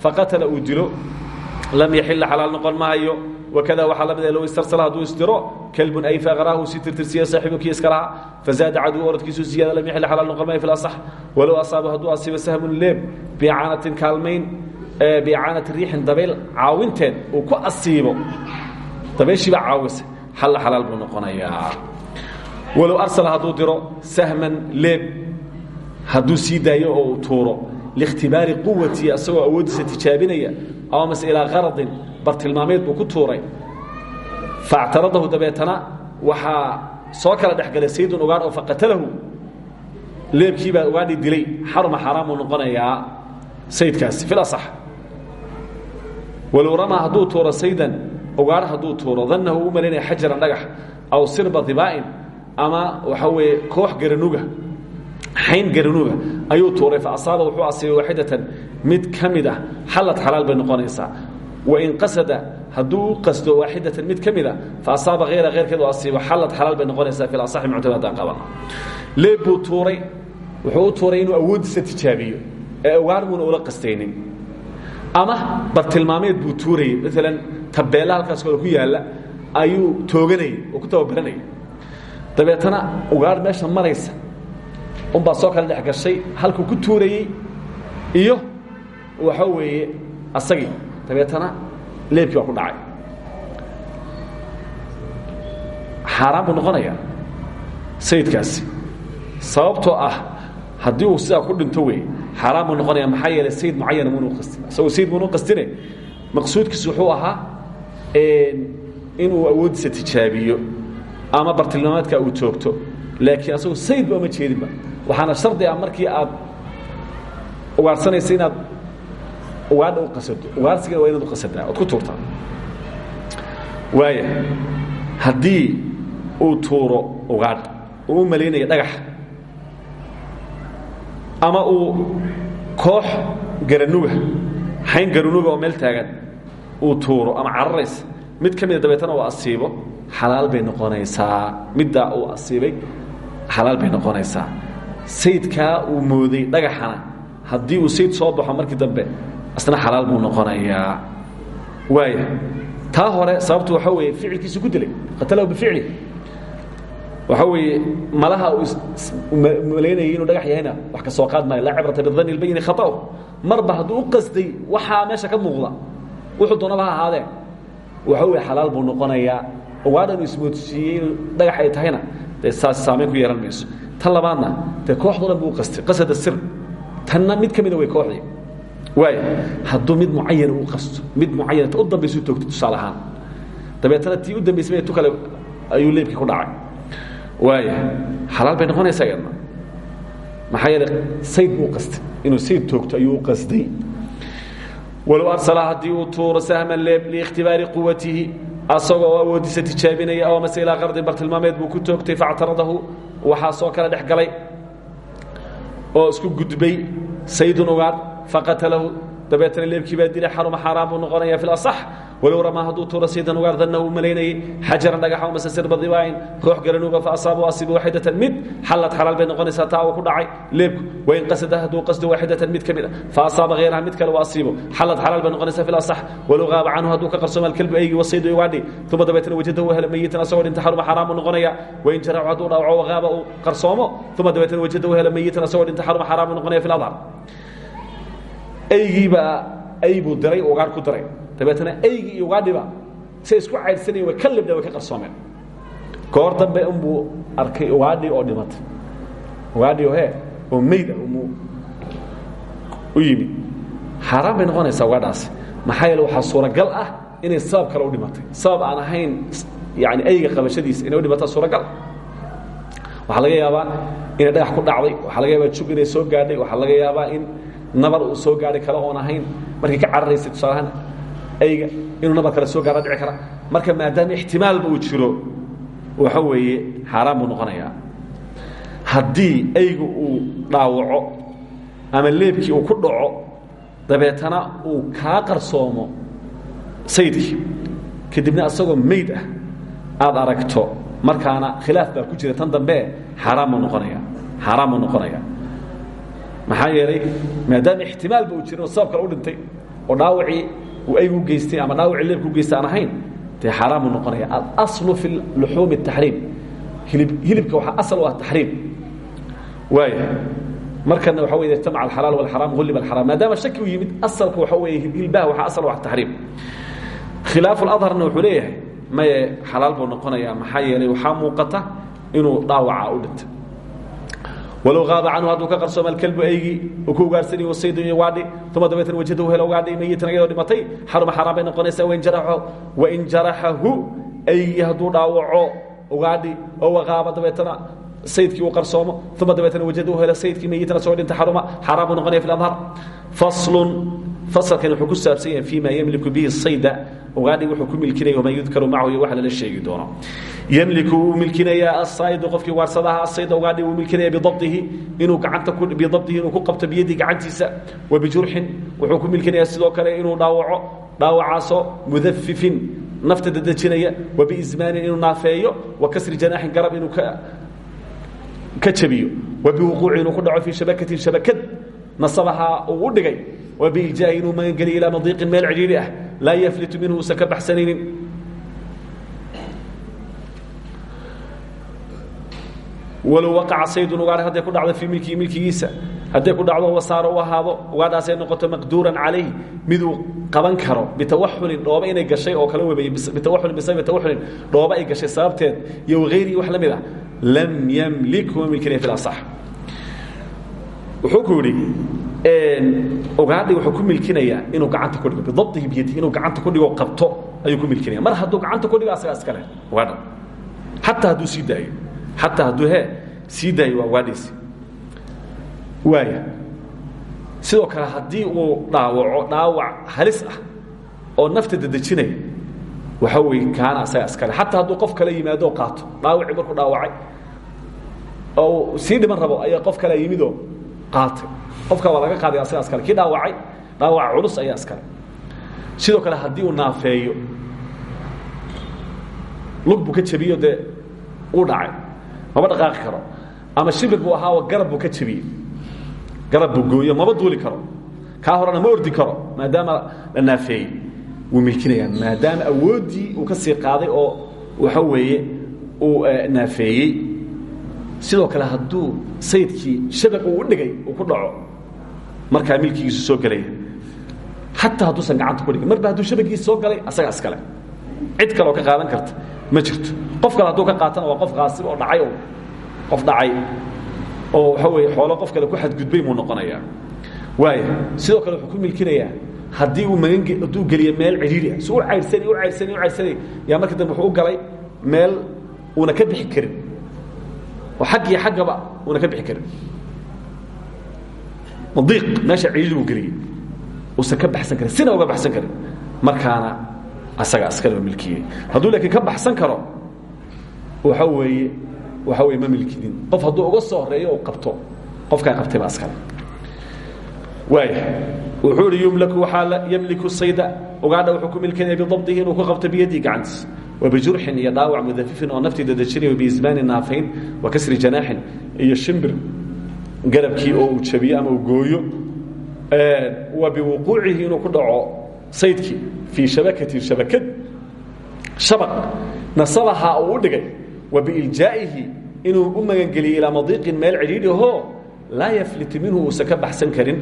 faqatala uu dilo. Lam yaxila xalaal noqon maayo wakada waxaa la mid low istarsala hadduu istiro kalbun ay faqaraahu si tirtirsiya saaxiibkii iska lahaa. Fazaada caduu orodkiisu ziyaada lam yaxila xalaal noqon maayo fi lasax walow asaaba hadduu asiibo sahmun leeb biicaanatin kaalmayn biicaanati riixin dabayl caawinteed uu ku asiibo dabayshiibaa caawisa xalla xalaal buu noqonayaa. Walow arsala hadduu diro sahman leeb hadduu sii oo uu tuuro liikhtibaari quwatii asagoo awooddiisa tijaabinaya aw mase ilaa qaradin bartilmaameed ku tuuray. Faactaradahu dabeetana waxaa soo kala dhexgalay saydun ugaadh oo faqatalahu leebkii baa ugaadhii dilay xaruma xaaraam buu noqonayaa saydkaasi fil asax. Walow ramaa hadduu tuuro saydan ugaadh hadduu tuuro dannahu u malaynaya xajaran dhagax aw sirba dibaa'in ama waxa weeye koox garanuga xayn garanuga ayuu tuuray fa asaaba wuxuu asiibay waaxidatan mid ka mid ah xallad xalaal bay noqonaysaa. Qasada hadduu qasdo waaxidatan mid ka mid a fa asaaba hayra heyrkeed u asiibo xallad xalaal bay noqonaysaa fi asaxi muctamadaan qabana leeb buu tuuray wuxuu tuuray inuu awooddiisa tijaabiyo ee ugaar buuna ula qastaynin. Ama bartilmaameed buu tuurayey maalan tabeella halkaas ku yaalla ayuu tooganayay oo ku tababaranayay dabeetana ugaar meesha maraysa unbaa soo kala dhex gashay halkuu ku tuurayey iyo waxa weeye asagii dabeetana leebkii baa ku dhacay. Xaaraan buu noqonayaa sayidkaasi sababtoo ah haddii uu sidaa ku dhinto wey xaaraan buu noqonaya maxaa yeelay sayid mucayana munu qastin isagoo sayid munu qastine maqsuudkiisu wuxuu ahaa inuu awooddiisa tijaabiyo ama bartilmaameedka uu joogto laakiin asagoo sayidba uma jeedinba waxaana shardi ah markii aad ugaarsanaysa inaad ugaadha u qasado ugaarsigana waa inaad u qasadaa ood ku tuurtaa. Waaya haddii uu tuuro ugaadh uu u dhagax ama uu koox garanuga xayn garanuga oo meel taagan uu tuuro ama cararaysa mid ka mida dabeetana uu asiibo. Xalaal bay noqonaysaa. Middaa uu asiibay xalaal bay noqonaysaa. Sayidkaa uu mooday dhagaxana haddii uu sayid soo baxo markii dambe asna xalaal buu noqonayaa. Waaya taa hore sababtu waxa weeye ficilkiisu ku dilay qatalahu bificli waxa weeye malaha uu malaynayay inuu dhagax yahayna wax ka soo qaad maayo. Cibrata bidanni اlbayini khata'u. Marba hadduu u qasday waxaa meesha ka muuqda wuxuu doonaba ha ahaadee waxa weye xalaal buu noqonayaa. Ugaadhan uu ismoodsiiyey inuu dhagax ay tahayna dee saas saamayn ku yeelan mayso. Tan labaadna dee kooxdo dhan buu qastay. Qasada sir. Tanna mid ka mida way kooxdii. Waaya hadduu mid mucayana u qasto mid mucayana ta u dambaysa u toogto tusaale ahaan. Dabeetana tii u dambaysay tu kale ayuu leebkii ku dhacay. Waaya xalaal bay noqonaysaa iyadna maxaa yeelay sayd buu qastay. Inuu sayd toogto ayuu u qasday walow arsala haddii uu tuuro sahman leeb liikhtibaari quwatihi asagoo awoodiisa tijaabinaya aw mase ilaa qardin bartilmaameed buu ku toogtay factaradahu waxaa soo kala dhex galay oo isku gudbay saydun ugaadh faqatalahu dabeetana leebkii baa dilay xaruma xaaraan buu noqonaya fi lasax walow ramaa hadduu tuuro saydan ugaar danna uu malaynayey xajaran dhagaxa mase sirba dibaain koox garanuuga fa asaaba asiiba waaxidatan mid xallad xalaal bay noqonaysaa taa ku dhacay. Leebku wain qasada hadduu qasdo waaxidatan mid ka fa asaaba hayraha mid kale u asiibo xallad bay noqonaysaa fi lasax walow qaaba canhu hadduu ka qarsoomo alkalbu eygii wasaydu ugaadhi uma dabeetana wajada uu helo mayitan asagoo dhinta xaruma xaaraan buu noqonaya. Wain jaracu hadduu dhawaco waqaaba qarsoomo uma dabeetana wajada helo mayitan asagoo dhinta xaruma xaaraan buu noqonaya fi ladhar eygiibaa ay buu diray ugaar ku diray. Dabeetana eygii iyo ugaadhiba say isku caydhsanayen way ka libdhe way ka qarsoomeen. Goor dambe unbuu arkay ugaadhi oo dhimatay ugaadhi oo he oo meyda mu u yimid xaaraan bay noqonaysaa ugaadhaasi. Maxaa yeele waxaa suuragal ah inay sabab kale u dhimatay. Sabab aan ahayn yani eyga qabashadiisa inay u dhimataa suuragal. Waxaa laga yaabaa inay dhagax ku dhacday. Waxaa laga yaabaa jug inay soo gaadhay. Waxaa laga yaabaa in nabar uu soo gaari kale oon ahayn markay ka cararaysay tusaalahaan ayga inuu nabar kale soo gaara dhici kara. Marka maadaama ixtimaalba uu jiro waxa weeye xaaraan buu noqonayaa. Haddii aygu uu dhaawaco ama leebkii uu ku dhaco dabeetana uu kaa qarsoomo saydkii kadibna asagoo mayd ah aad aragto. Markaana khilaaf baa ku jira tan dambe xaaraan buu noqonaya xaaraan buu noqonaya maxaa yeelay maadaama ixtimaalba uu jiro sabab kale u dhintay oo dhaawacii uu aygu geystay ama dhaawacii leebku geystay aan ahayn dee xaaraan buu noqonaya. Alaslu fi luxuumi الtaxriim hilib hilibka waxaa asal u ah taxriim waaya markana waxa wey ijtamaca alxalaal walxaraam gulliba alxaraam maadaama shaki u yimid asalku waxa weeye hilbaha waxaa asal u ah taxriim khilaafu ladharna wuxuu leeyahay maye xalaal buu noqonayaa. Maxaa yeelay waxaa muuqata inuu dhaawaca u dhintay walow aaba canhu hadduu ka qarsooma alkalbu eygii uu ku ugaarsanay wasaydu iyo waadhi uma dabeetana wajada helo ugaadhi mayitan iyadoo dhimatay xaruma xaaraan bay noqonaysaa wain jaraxahu eygii hadduu dhaawaco ugaadhi oo waqaaba dabeetana saydkii uu qarsoomo uma dabeetana wajada u helo saydkii mayitan asagoo dhinta xaruma xaaraan buu ladhar faslun fasalkan wuxuu ku saabsan yahay fii ma yemliku bihi sayda. Ugaadhi wuxuu ku milkinaya wamaa yudkaru macahu iyo wax lala sheegi doono. Ymliku wuu milkinayaa asaydu qofkii waarsadaha asayda ugaadhi wuu milkinaya bidabdihi inuu gacanta bidabdihi inuu ku qabto biyadii gacantiisa. Wa bijurxin wuxuu ku milkinayaa sidoo kale inuu dhaawaco dhaawacaasoo mudafifin nafta dadejinaya wa biismaanin inuu naafeeyo wa kasri janaaxin garab inuu ka jabiyo. Wa biwuquuci inuu ku dhaco fii shabakatin shabakad. Nasabaha uu u dhigay wa biiljaahi inuu magangeliyo ilaa madiiqin meel cidhiidhi ah laa yaflitu minhu uusan ka baxsanaynin walow waqaca saydun ugaadhi hadday ku dhacdo fii milkihi milkigiisa hadday ku dhacdo wasaaro u ahaado ugaadhaasay noqoto maqduuran calayh miduu qaban karo bitawaxulin dhooba inay gashay oo kala webeeyey bitawaxulin bisababi tawaxulin dhooba ay gashay sababteed iyo wagayrihi wax la mid ah lam yamlik kuma milkinaya fi lasax wuxuu ku yidhi ugaadhi wuxuu ku milkinayaa inuu gacanta ku dhigo. Bidabdihi biyadihi inuu gacanta ku dhigo qabto ayuu ku milkinaya mar hadduu gacanta ku dhigo asagaa iskale ugaadha xataa hadduu sii daayo. Xataa hadduu he sii daayo waa ugaadhiisi waaya. Sidoo kale haddii uu dhaawaco dhaawac halis ah oo nafta dadejinaya waxa weye kaana asaga iskale xataa hadduu qof kale yimaado oo qaato dhaawacii markuu dhaawacay oo sii dhiman rabo ayaa qof kale yimidoo qaatay qofka waa laga qaaday asaga iskale kii dhaawacay dhaawac culus ayaa iskale sidoo kale haddii uu naafeeyo lug buu ka jabiyo dee uu dhacay maba dhaqaaqi karo. Ama shibir buu ahaa garab ka jabiyey garab buu gooyo maba duuli karo. Kaa horena ma ordi karo maadaama la naafeeyey. Wuu milkinayaa maadaama awooddii uu ka sii qaaday oo waxa weeye uu naafeeyey sidoo kale hadduu sayidkii shabaq uu dhigay uu ku dhaco markaa milkigiisu soo gelaya. Xataa hadduusan gacanta ku dhigin marba hadduu shabagiisa soo galay asaga iskale. Cid kale oo ka qaadan karta ma jirto. Qof kale hadduu ka qaatana waa qof qaasib oo dhacay qof dhacay. Oo waxa weeye xoolo qof kale ku xadgudbay muu noqonayaa. Waaya sidoo kale wuxuu ku milkinayaa. Uu magan hadduu geliyo meel cidhiidhi ah si u caydhsanay u caydhsanay u caydhsanay yaa marka dambe u galay meel uuna ka bixi karin oo xag iyo xaggaba uuna ka bixi karin. Madiiq meesha cidhiidhi buu geliyey uusan ka baxsan karin. Sina uga baxsan karin. Markaana asaga askale milkiyey hadduu laakiin ka baxsan karo waxa weeye waxa weye ma milkinin qof hadduu uga soo horeeyo oo qabto. Qofkaa qabtay baa askale waaya wuxuu ihi yumlaku waxaa ymliku sayda. Ugaadha wuxuu ku milkanaya bidabdihi inuu ku qabto biyadii gacantiis wabijurxin iyo dhaawac mudafifin oo naftii dadajinayo biismaani naafayn wa kasri janaaxin iyo shimbir garabkii oo uu jabiyo ama uu gooyo wa biwuquucihi inuu ku dhaco saydkii fii shabakatin shabakad. Shabaq nasabahaa uu u dhigay wa biiljaa'ihi inuu u magangeliyey ilaa madiiqin meel cidhiidhi ahoo laa yaflitu minhu uusan ka baxsan karin.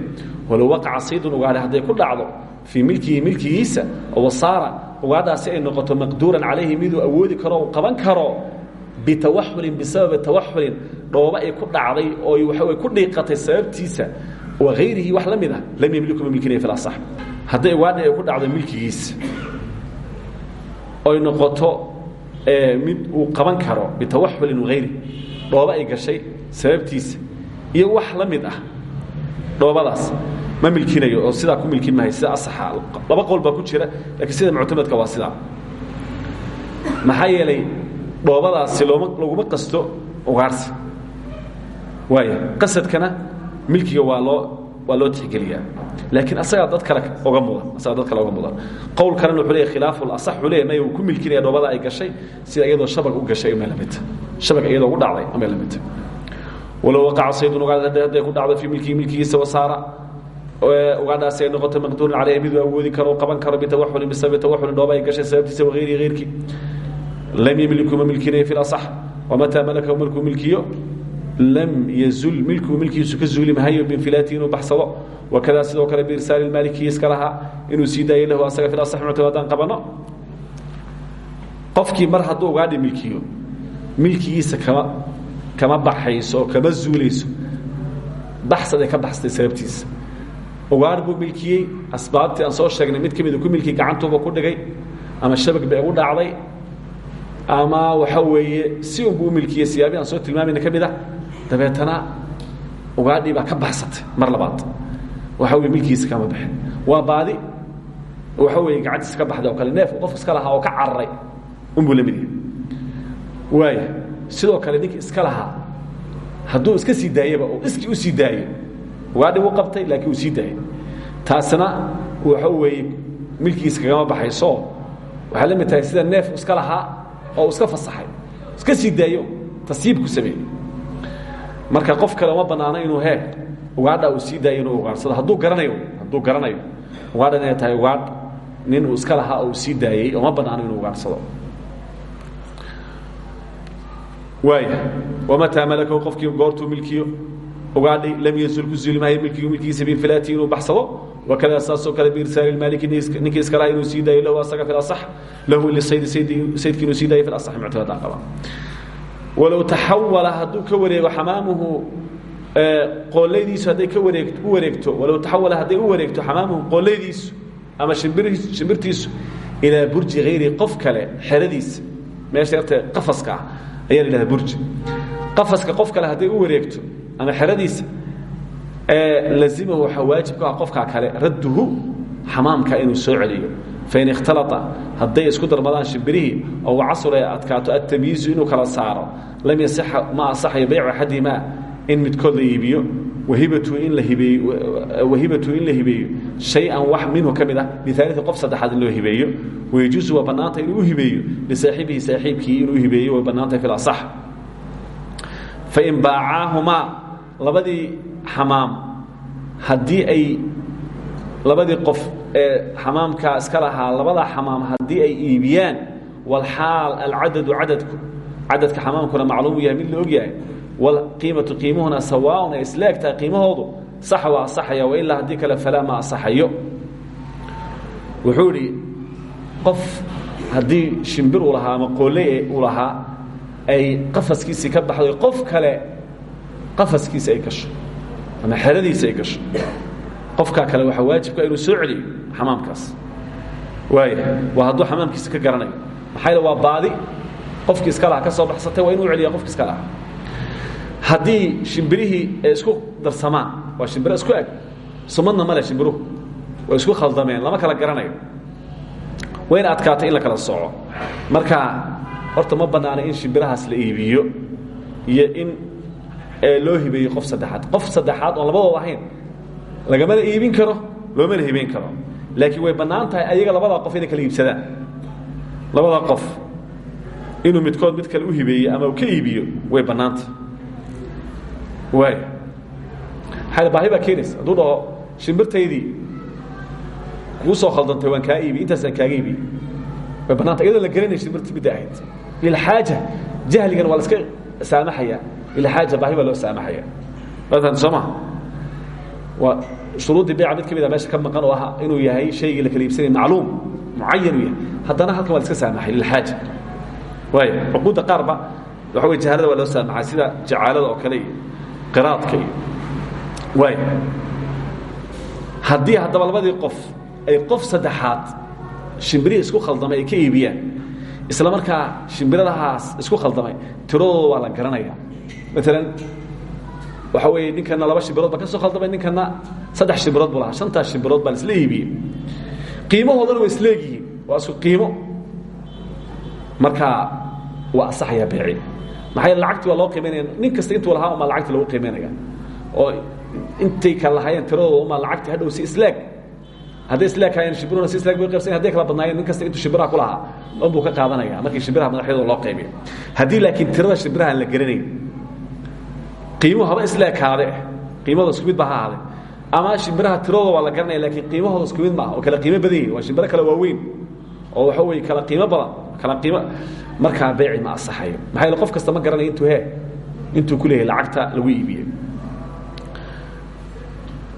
Walow waqaca saydun ugaadha hadday ku dhacdo fii milkihi milkigiisa wasaara ugaadhaasi ay noqoto maqduuran calayhi miduu awoodi karo qaban karo bitawaxulin bisababi tawaxulin dhooba ay ku dhacday oo waxawey ku dhiiqatay sababtiisa wa hayrihi wax la mid ah lam yemliku ma milkinaya fil asax hadday ugaadha ku dhacdo milkigiisa oy noqoto mid uu qaban karo bitawaxulin wahayri dhooba ay gashay sababtiisa iyo wax la mid ah dhoobadaas ma milkinayo oo sidaa ku milkin mahay sida asaxa laba qowl baa ku jira lakiin sida muctamadka waa sidaa. Maxaa yeelay dhoobadaasi looma laguma qasto ugaarsi. Waaya qasadkana milkiga waa loo waa loo tixgeliyaa. Laakiin asagaa dad kale oga mudan asagaa dad kale oga mudan. Qowl kalena wuxuu leeyahy khilaafu lasax wuxuu leeyahy maya uu ku milkinaya dhoobada ay gashay sida iyadoo shabag u gashay amay la midta shabag iyadoo ugu dhacday amay la midta walow waqaca saydun ugaadha hadday ku dhacdo fii milkihi milkigiisa wasaara ugaadhaasi ay noqoto maqduurin caleyhi miduu awoodi karo qaban karo bitawaxulin bisababi tawaxulin dhooba ay gashay sababtiisa wahayrihi hayrkii lam yemliku ma milkinaya fi lasax wamataa malakahu markuu milkiyo lam yazul milkuu milkiisu ka zuuli mahayo binfilaatihi inuu baxsado wakadaa sidoo kale biirsaali lmaaliki iska lahaa inuu sii daayo lahu asaga fi asax muctaba haddaan qabano qofkii mar hadduu ugaadhi milkiyo milkigiisa kama kama baxayso oo kama zuulayso baxsaday ka baxsatay sababtiisa ugaar buu milkiyey asbaabtii aan soo sheegnay mid ka ku milkiyey gacantuuba ku dhigay ama shabag bay ugu dhacday ama waxa weeye si unbuu u milkiyey siyaabii aan soo tilmaamayna ka mid a dabeetana ka baxsatay mar labaad. Waxa weye milkigiisa kama baxin waa baadi waxa weeye gacantiisa ka baxday oo kale neef qof iska lahaa oo ka cararay unbuu la mid yahay sidoo kale ninki iska lahaa hadduu iska sii oo iskii u sii ugaadhi u qabtay laakiin uu sii daayay. Taasna waxa weeye milkigiisa kagama baxayso. Waxay la mid tahay sida neef iska lahaa oo iska fasaxay iska sii daayo tasiib ku sameeyey. Marka qof kale uma bannaano inuu hee ugaadha uu sii daayo inuu ugaarsado. Hadduu garanayo hadduu garanayo ugaadha inay tahay ugaadh nin uu iska lahaa oo uu sii daayey uma bannaano inuu ugaarsado. Waaya wamataa malakahu qofkii goortuu milkiyo ugaadhi lam yazul ku zuuli maayo milkigu milkigiisa binfilaati inuu baxsado wakada saasoo kale biirsaali maaliki ninkii iska laha inuu sii daayo lahu asaga fi asax lahu lisaydi saydki inuu sii daayo fi asax muctamadaan qaba walow taxawala hadduu ka wareego xamaamuhu qoollaydiisu hadday ka wareeg u wareegto. Walow taxawala hadday u wareegto xamaamuhu qoollaydiisu ama shimbiriis shimbirtiisu ilaa burji hayri qof kale xeradiisa meesha yarta qafaska ah ayaa la yidhahda burji. Qafaska qof kale hadday u wareegto ama xeradiisa lazimahu waxaa waajib ku ah qofkaa kale radduhu xamaamka inuu soo celiyo. Fain ikhtalaa hadday isku darmadaan shimbirihii oo casur ay adkaato attamyiizu inuu kala saaro. Lam yasixa ma asaxayo baycu axadihimaa in midkood la iibiyo. Wahibatu in la hibeeyo shay-an wax minhu ka mid ah biaalii qof saddexaad in loo hibeeyo. Wayajuusu waa bannaantay inuu u hibeeyo. Lisaaxibihi saaxiibkii inuu hibeeyo way bannaantahay fi asax fain baacaahumaa labadii xamaam haddii ay labadii qof ee xamaamkaa iska lahaa labadaa xamaam haddii ay iibiyaan walxaal alcadadu cadadku cadadka xamaamkuna macluumu yahay mid la og yahay wlqiimatu qiimuhuna sawaaun ay isla egtahay qiimahoodu sax waa asaxaya wailaa haddii kale falaa ma asaxayo. Wuxuu idhi qof haddii shimbir uu lahaa ama qooley uu lahaa ay qafaskiisii ka baxdo qof kale qafaskiisa ay gasho ama xeradiisa ay gasho. Qofkaa kale waxaa waajibka inuu soo celiyo xamaamkaas. Waaya waa hadduu xamaamkiisa ka garanayo maxaa yale waa baadi? Qofkii iska lahaa ka soo baxsatay waa inuu celiya qofki iska lahaa. Haddii shimbirihii ay isku darsamaan waa shimbiro isku eg. Sumadna male shimbiruhu. Way isku khaldameen lama kala garanayo. Wayna adkaatay in la kala soco marka horta ma bannaana in shimbirahaas la iibiyo iyo in loo hibeeyo qof saddexaad. Qof saddexaad oon labadooda ahayn lagamana iibin karo loomana hibayn karo. Laakiin way bannaan tahay ayaga labadaa qof inay kala iibsadaan. Labadaa qof inuu midkood mid kale u hibeeyo ama uu ka iibiyo way bannaantahay waay maxaa baahi baa keenaysa. Hadduu dhaho shimbirtaydii kuu soo khaldantay waan kaa iibiy intaasaan kaaga iibiye. Way bannaantay iyadoo la garanay shimbirtii midda ahayd. Lilxaaja jahligana waa la iska saamaxaya lilxaaja baahi baa loo saamaxaya maatan soo maha waa shuruuddii beeca mid ka mid a meesha ka maqan oo ah inuu yahay shaygii la kala iibsanaya macluum mucayan uu yahay haddana halkan waa la iska saamaxay lilxaaja waaya cuquudda qaarba waxa wey jahalada waa loo saamaxay sida jacaalada oo kale iyo qiraadka iyo waaya haddii haddaba labadii qof ay qof saddexaad shimbirihii isku khaldamay ay ka iibiyaan isla markaa shimbiradahaas isku khaldamay tiradooda waa la garanaya maalan waxa weeye ninkana laba shimbirood baa ka soo khaldamay ninkana saddex shimbirood buu lahaa shantaas shimbirood baa la isla iibiyey. Qiimahoodana way isleegyihiin waa isku qiimo. Markaa waa asaxaya beeci maxaa yeele lacagti waa loo qiimaynaya nin kasta intuu lahaa umaa lacagti lagu qiimaynaya oo intay kala lahaayeen tiradooda umaa lacagti hadhow si islaag hadday islaaghaayeen shimbiruna si islaag bay qaybsan hadday kala badnaayeen nin kasta intuu shimbiraha ku lahaa on buu ka qaadanaya. Markii shimbiraha madaxyadooda loo qaybiyo haddii laakiin tirada shimbiraha aan la garanayn qiimuhu haba islaekaade qiimahooda isku mid ba ha ahaade ama shimbiraha tiradooda waa la garanaya laakiin qiimahooda isku mid maaha oo kala qiimo badan yihiin waa shimbiro kale waaweyn oo waxa weye kala qiimo badan kala qiimo markaa beeci ma asaxayo. Maxaa yeele qof kasta ma garanayo intuu he intuu ku leeyahay lacagta lagu iibiyey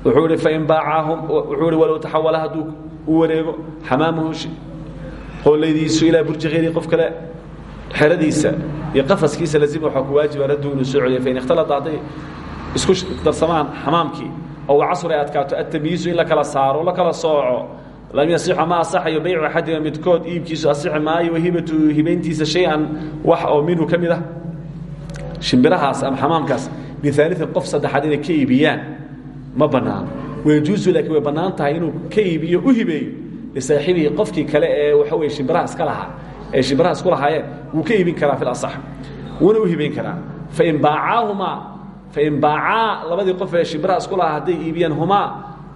wuxuu ihi fain baacaahum wuxuu ihi walow taxawala hadduu u wareego xamaamuhu qoolaydiisu ilaa burji khayri qof kale xeradiisa iyo qafaskiisa lazima waxaa ku waajiba raddu inuu soo celiyo fain ikhtalata isku darsamaan xamaamkii oo casur ay adkaato attamyiizu in la kala saaro la kala sooco. Lam yasixa ma asaxayo baycu axadima midkood iibkiisu asixi maayo wahibatu hibayntiisa shay-an wax oo minhu ka ah. Shimbirahaas ama xamaamkaas biaaliin qof saddexaad inay ka iibiyaan ma wayajuusu laakiin way bannaan inuu ka u hibeeyo lisaaxibihi qofkii kale ee waxa weye shimbiraha iska lahaa ee shimbiraha isku lahaayeen wuu ka iibin karaa fi asax wuuna u hibayn karaa. Fain baacaahumaa fain baacaa labadii qof ee shimbiraha isku lahaa hadday iibiyaan humaa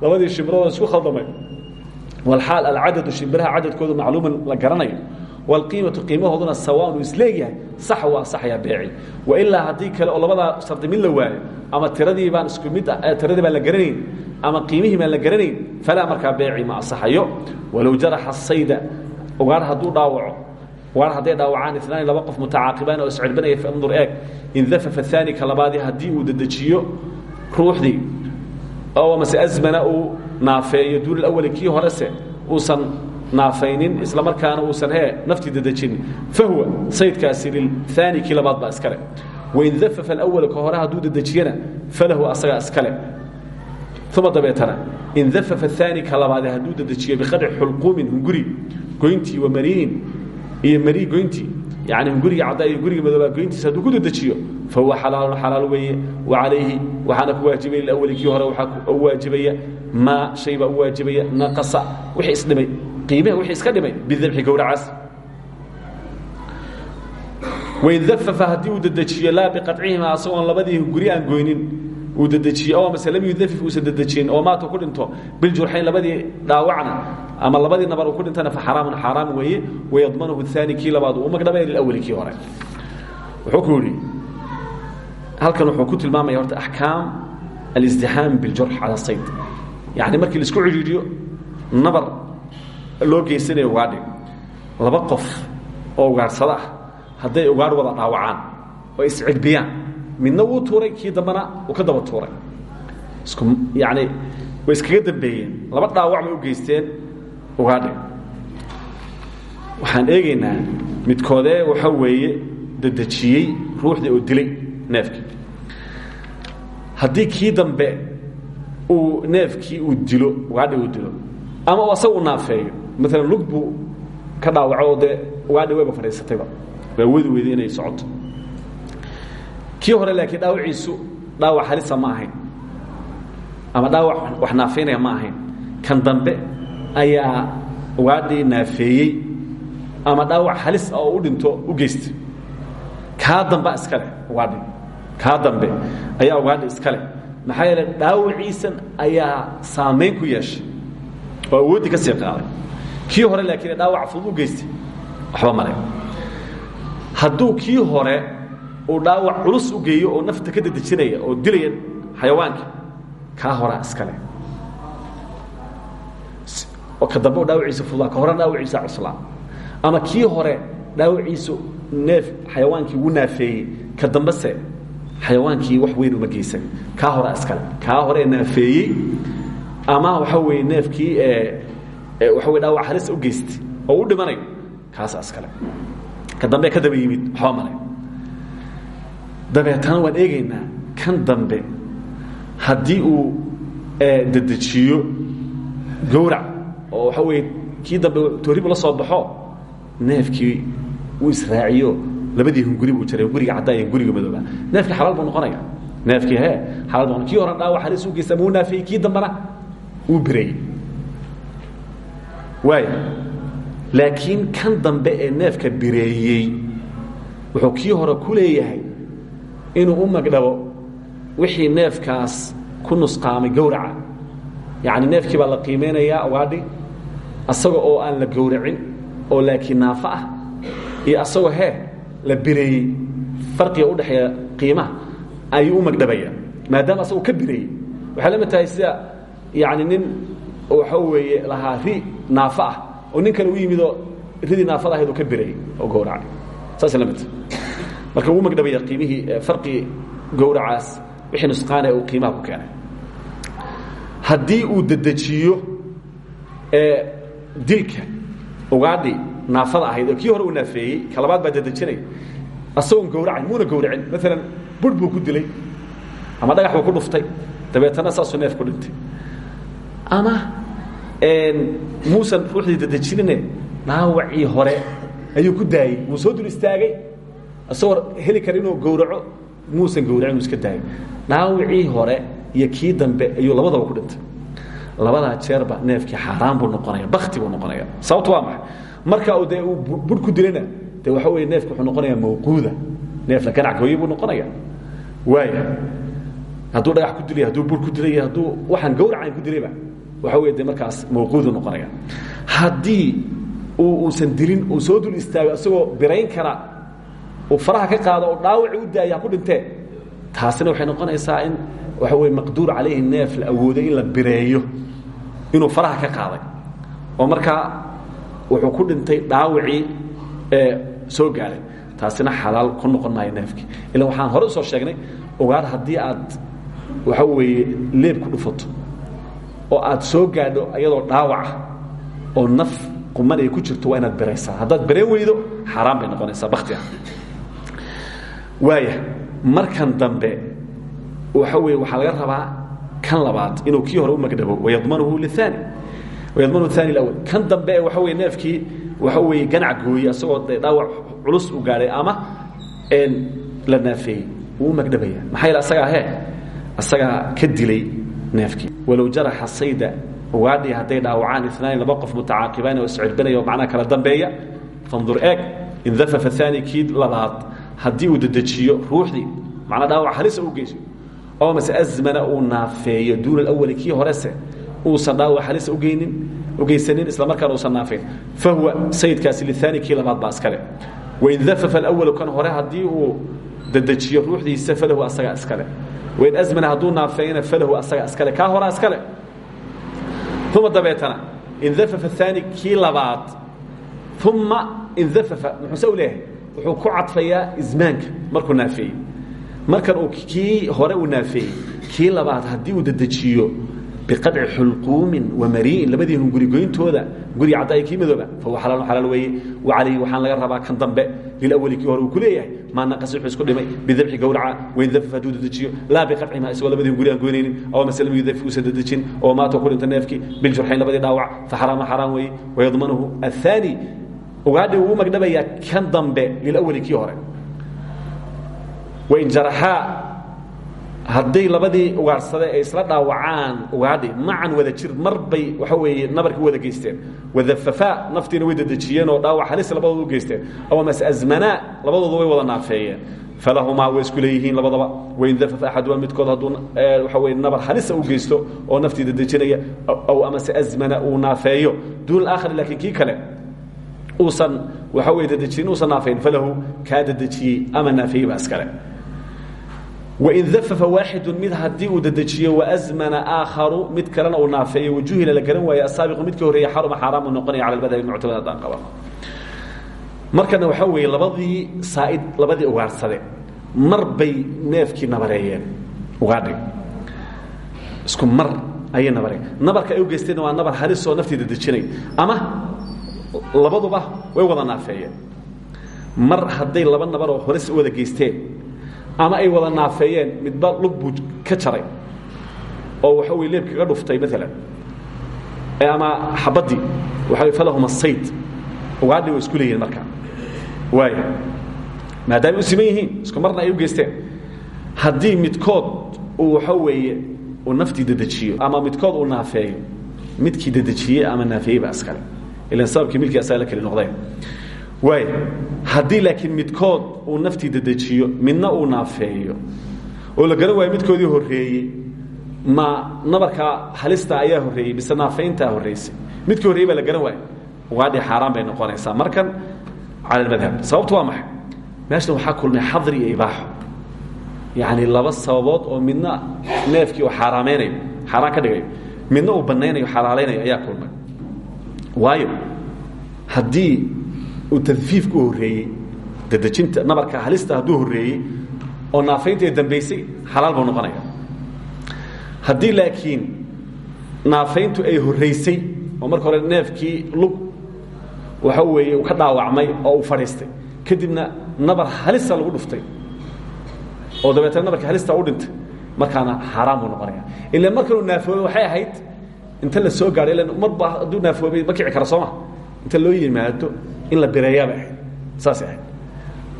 labadii shimbirooda isku khaldamay. Walxaal alcadadu shimbiraha cadadkoodu macluuman la garanayo. Wاlqiimatu qiimahooduna sawaan uu isleegyahay sax waa saxaya beeci. Wailaa haddii kale oo labadaa shardi mid la waayo ama tiradii baan isku mid tiradii baan la garanayn ama qiimihii baan la garanayn falaa markaa beeci ma asaxayo. Walow jaraxa sayda ugaar hadduu dhaawaco ugaar hadday dhaawacaan inaani laba qof mutacaaqibaan oo iscirbanaya fandur eeg. In dafafa aani ka labaadii haddii uu dedejiyo ruuxdii. Oo mase asmana uu naafeeyo duul awali kii horese uusan naafaynin isla markaana uusan he naftii dadejin fahwa saydkaasi lilaani kii labaad baa iskale wain dafafa alawal ka hore hadduu dadejiyana falahu asagaa iskale uma dabeetana in dafafa aani ka labaade hadduu dadejiyo biqadci xulquumin hunguri goyntii wa mariinin iyo marii goyntii yani hunguriga caddaa iyo guriga madoobaa goyntiisa hadduu ku dadejiyo fahuwa xalaalun xalaal weeye. Wa calayhi waxaana ku waajibaya lilawali kii hore waxaa u waajibaya maa shay baa u waajibaya naqasa wixii isdhimay qiimaha wixii iska dhimay bidabxi gowracaas wain dafafa haddii uu dedejiyo laa biqacihima asagoon labadii guri aan goynin uu dedejiyo oo mase lam yudafif uusan dedejin oo maata ku dhinto biljurxayn labadii dhaawacna ama labadii nabar uu ku dhintana fa xaraamun xaaraam weeye. Wayadmanuhu aani kii labaad uu magdhabay lilawali kii hore. Wuxuu ku yidhi halkan wuxuu ku tilmaamaya horta axkaam alisdixaam biljurx cala sayd. Yacni markii la isku cidhiidhiyo nabar loo geysanayo ugaadhi laba qof oo ugaarsado ah hadday ugaadh wada dhaawacaan oo iscigbiyaan midna wuu tuuray kii dambana uu ka daba tuuray. Yani way iskaga dambeeyeen. Laba dhaawac bay u geysteen ugaadhi. Waxaan eegaynaa midkoodee waxa weeye dedejiyey ruuxdii oo dilay neefkii. Haddii kii dambe uu neefkii uu dilo ugaadhi uu dilo ama uu u naafeeyo maalan lug ka dhaawaco oo dee ugaadhi wayba fadhiisatayba. Waa inay socoto. Kii hore laakiin dhaawaciisu dhaawac halisa ma ahayn. Ama dhaawac wax naafeynaya ma ahayn. Kan dambe ayaa ugaadhii naafeeyey ama dhaawac halis ah oo u dhinto u geystay. Kaa damba iskale ugaadhi kaa dambe ayaa ugaadhi iskale maxaa yeele dhaawaciisan ayaa saamayn ku yeeshay. Oo awooddii ka sii qaaday. Kii hore laakiin dhaawac fudud u geystay. Waxba male hadduu kii hore uu dhaawac culus u geeyo oo nafta ka dedejinaya oo dilaya xayawaanka kaa horaa iskale oo ka dambe dhaawaciisa fududaa ka hore dhaawaciisa cuslaa. Ama kii hore dhaawaciisu neef xayawaankii uu naafeeyey ka dambese xayawaankii wax weyn uma geysan kaa horaa iskale kaa hore naafeeyey. Ama waxa weye neefkii waxa wey dhaawac halis u geystay oo u dhimanayo kaasa iskale ka dambe ka daba yimid waxba male dabeetana waan eegaynaa kan dambe haddii uu dedejiyo gawrac oo waxa weye kii dambe tooribu la soo baxo neefkii uu israaciyo labadii hunguri buu jiray guriga caddaa iyo guriga madooba neefkii xalaal buu noqonaya neefkii he xalaal buu kii horan dhaawac halis u geysta ama u naafiyey kii dambena uu bireeyey waaya laakiin kan dambe ee neefka bireeyey wuxuu kii hore ku leeyahay inuu u magdhabo wixii neefkaas ku nusqaamay gawraca yacni neefkii baa la qiimeynayaa ogaadhi asaga oo aan la gowracin oo laakiin naafo ah iyo asagoo hee la bireeyey farqiga udhexeeya qiimaha ayuu u magdhabaya maadaama asagoo ka bireeyey waxay la mid tahay sida yani nin waxa weeye lahaa ri naafo ah oo nin kale u yimidoo ridii naafada ahayd oo ka bireeyey oo gowracay saasay la mid tahay marka wuu magdhabaya qiimihii farqii gowracaas wixii nusqaane uu qiimaha ku keenay haddii uu dedejiyo dilka ugaadhi naafada ahayd oo kii hore uu naafeeyey ka labaad baa dedejinaya. Asagoon gowracayn muuna gowracin. Maalan bur buu ku dilay. Ama dhagax buu ku dhuftay. Dabeetana saasuu neef ku dhintay. Ama muusan ruuxdii dedejinine dhaawacii hore ayuu ku daayey wuu soo dul istaagay. Isagoo heli kara inuu gowraco muusan gowracin uu iska daayay. Dhaawacii hore iyo kii dambe ayuu labadaba ku dhintay. Labadaa jeerba neefkii xaaraan buu noqonaya bakti buu noqonaya. Sababtu waa maxay? Marka dee uu bur ku dilana dee waxa weeye neefku wuxuu noqonayaa mawquuda. Neef la ganac gooye buu noqonaya. Waaya hadduu dhagax ku dilaya hadduu bur ku dilaya hadduu waxaan gawracayn ku dilayba waxa weye dee markaas mawquudu noqonaya. Haddii uu uusan dilin uu soo dul istaago isagoo birayn kara uu faraha ka qaado oo dhaawaci u daaya ku dhintee taasina waxay noqonaysaa in waxa weye maqduur calayhi neef la awooday in la bireeyo inuu faraha ka qaaday. oo markaa wuxuu ku dhintay dhaawacii ee soo gaaray. taasina xalaal ku noqon maayo ila waxaan hore u soo sheegnay ogaar haddii aad waxa weeye leeb ku dhufato oo aad soo gaadho iyadoo dhaawaca oo naf quman ay ku jirto waa inaad biraysaa. haddaad bireen weydo xaaraan bay noqonaysaa baktiga waaya markan dambe waxa weye waxaa laga rabaa kan labaad inuu kii hore u magdhabo wayadmanuhu liani wayadmanuhu ani اlawal kan dambe ee waxa weye neefkii waxa weeye ganac gooye asagoo dee dhaawac culus u gaadhay ama la naafeeyey. Wuu magdhabaya maxaa yaele asagaa he asagaa ka dilay neefkii. Walow jaraxa sayda ugaadhii hadday dhaawacaan inaani laba qof mutacaaqibaan oo iscirbinaya oo macnaha kala dambeeya fandur eeg in dafafa aani kii labaad haddii uu dedejiyo ruuxdii macnaa dhaawac halisa u geyso oo mase azmana uu naafeeyo duuna alawali kii horese uusan dhaawac halisa ugeynin ugeysanin isla markaana uusan naafeyn. Fa huwa sayidkaasi liaani kii labaad baa iskale wain dafafa alawalu kan hore haddii uu dedejiyo ruuxdiisa falahu asaga iskale wain azmana hadduu naafeeyana falahu asaga iskale kaa horaa iskale uma dabeetana in dafafa aani kii labaad uma in dafafa muxuuse u leeyahay wuxuu ku cadfayaa ismaanka markuu naafeeyey. Markan uu kii hore uu naafeeyey kii labaad haddii uu dedejiyo biqadci xulquumin wamari'in labadii hungurigoyntooda guri caddaaya kii madooba fahuwa xalaal xalaal weeye. Wa calayhi waxaan laga rabaa kan dambe lilawali kii hore uu ku leeyahay maa naqas wuxuu isku dhimay bidabxi gowraca wain dafaf hadduu dedejiyo laa biqadcima isagoo labadii hunguri aan goynaynin aw mase lam yudafi uusan dedejin oo maata ku dhinta neefkii biljurxayn labadii dhaawac fa xaraama xaraam weeye. Wayadmanuhu athaani ugaadhi uu magdhabayaa kan dambe lilawali kii hore. Wain jaraxaa hadday labadii ugaarsade ay isla dhaawacaan ugaadhi macan wada jir mar bay waxa weeye nabarkii wada geysteen. Wadafafaa naftiina way dedejiyeen oo dhaawac halis labadooda u geysteen. Aw mase azmanaa labadooda way wada naafeeyeen. Falahumaa way isku leeyihiin labadaba. Wain dafaf axaduha midkood hadduu waxa weye nabar halisa u geysto oo naftii dadejinaya aw amase azmana uu naafeeyo. Duun aakhari laakiin kii kale uusan waxa weye dadejin uusan naafeyn falahu kaa dadejiyey ama naafeeyey baa iskale wain dafafa waaxidu mid haddii uu dadejiyo waazmana aakharu mid kalena uu naafeeyo wajuhila la garan waaye asaabiqu midka horreeye xaruma xaaraamu noqonaya cala almadhabi muctamad haddaan qaba. Markana waxaa weeye labadii saaid labadii ugaarsade mar bay neefkii nabareeyeen ugaadhay. Isku mar ayay nabareen nabarka ay u geysteenna waa nabar halis oo naftii dadejinay ama labaduba way wada naafeeyeen. Mar hadday laba nabar oo holis u wada geysteen ama ay wada naafeeyeen midba lug buu ka jaray oo waxa weye leeb kaga dhuftay maalan ama xabaddii waxa falahuma sayd ugaadhi way isku leeyihiin markaa waaya maadaamay u siman isku marna ay u geysteen. Haddii midkood uu waxa weeye uu naftii dedejiyo ama midkood uu naafeeyo midkii dedejiyey ama naafeeyey baa haddii laakiin midkood uu naftii dedejiyo midna uu naafeeyo oo la garan waayo midkoodii horreeyey ma nabarkaa halista ayaa horreeyey mise naafeyntaa horreysay midkii horreeyey baa la garan waayo ugaadhi xaaraan bay noqonaysaa markan cala almadhab sababtu waa maxay meeshan waxaa kulmay xadri iyo ibaaxo yacni laba sababood oo midna neefkii uu xaaraameynayo xaaraan ka dhigayo midna uu bannaynayo xalaalaynayo ayaa kulmay waayo haddii uu tadfiifku horreeyey dadejinta nabarka halista hadduu horreeyey oo naafaynta ay dambaysay xalaal buu noqonaya haddii laakiin naafayntu ay horraysay oo marka hore neefkii lug waxa weeye uu ka dhaawacmay oo uu fadhiistay kadibna nabar halisa lagu dhuftay oo dabeetana nabarka halista u dhintay markaana xaaraan buu noqonaya ila markanuu naafoobay waxay ahayd inta la soo gaadho ila marba hadduu naafoobay ma kici kara sooma. Inta loo yimaado in la bireeyaa bay ahayd. Saasay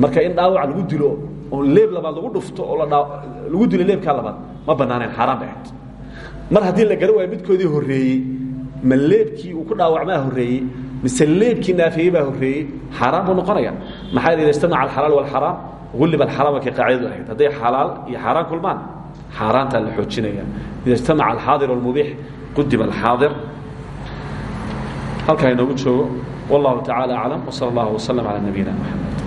marka in dhaawac lagu dilo oo leeb labaad lagu dhufto oo lagu dilo leebkaa labaad ma bannaaneen xaaraan bay mar haddii la garan waayo midkoodii horreeyey ma leebkii uu ku dhaawacmaa horreeyey mise leebkii naafeeyey baa horreeyey xaaraan buu noqonaya. Maxaa yeele ijtamaca alxalaal walxaraam gulliba alxaraam markay qaacidadu ahayd. Hadday xalaal iyo xaaraan kulmaan xaaraantaa la xoojinaya. Ida ijtamaca alxaadir walmubiix qudima alxaadir halkaa inoogu joogo wallahu tacaala aclam wsala allahu waslm calaa nabiyina moxamed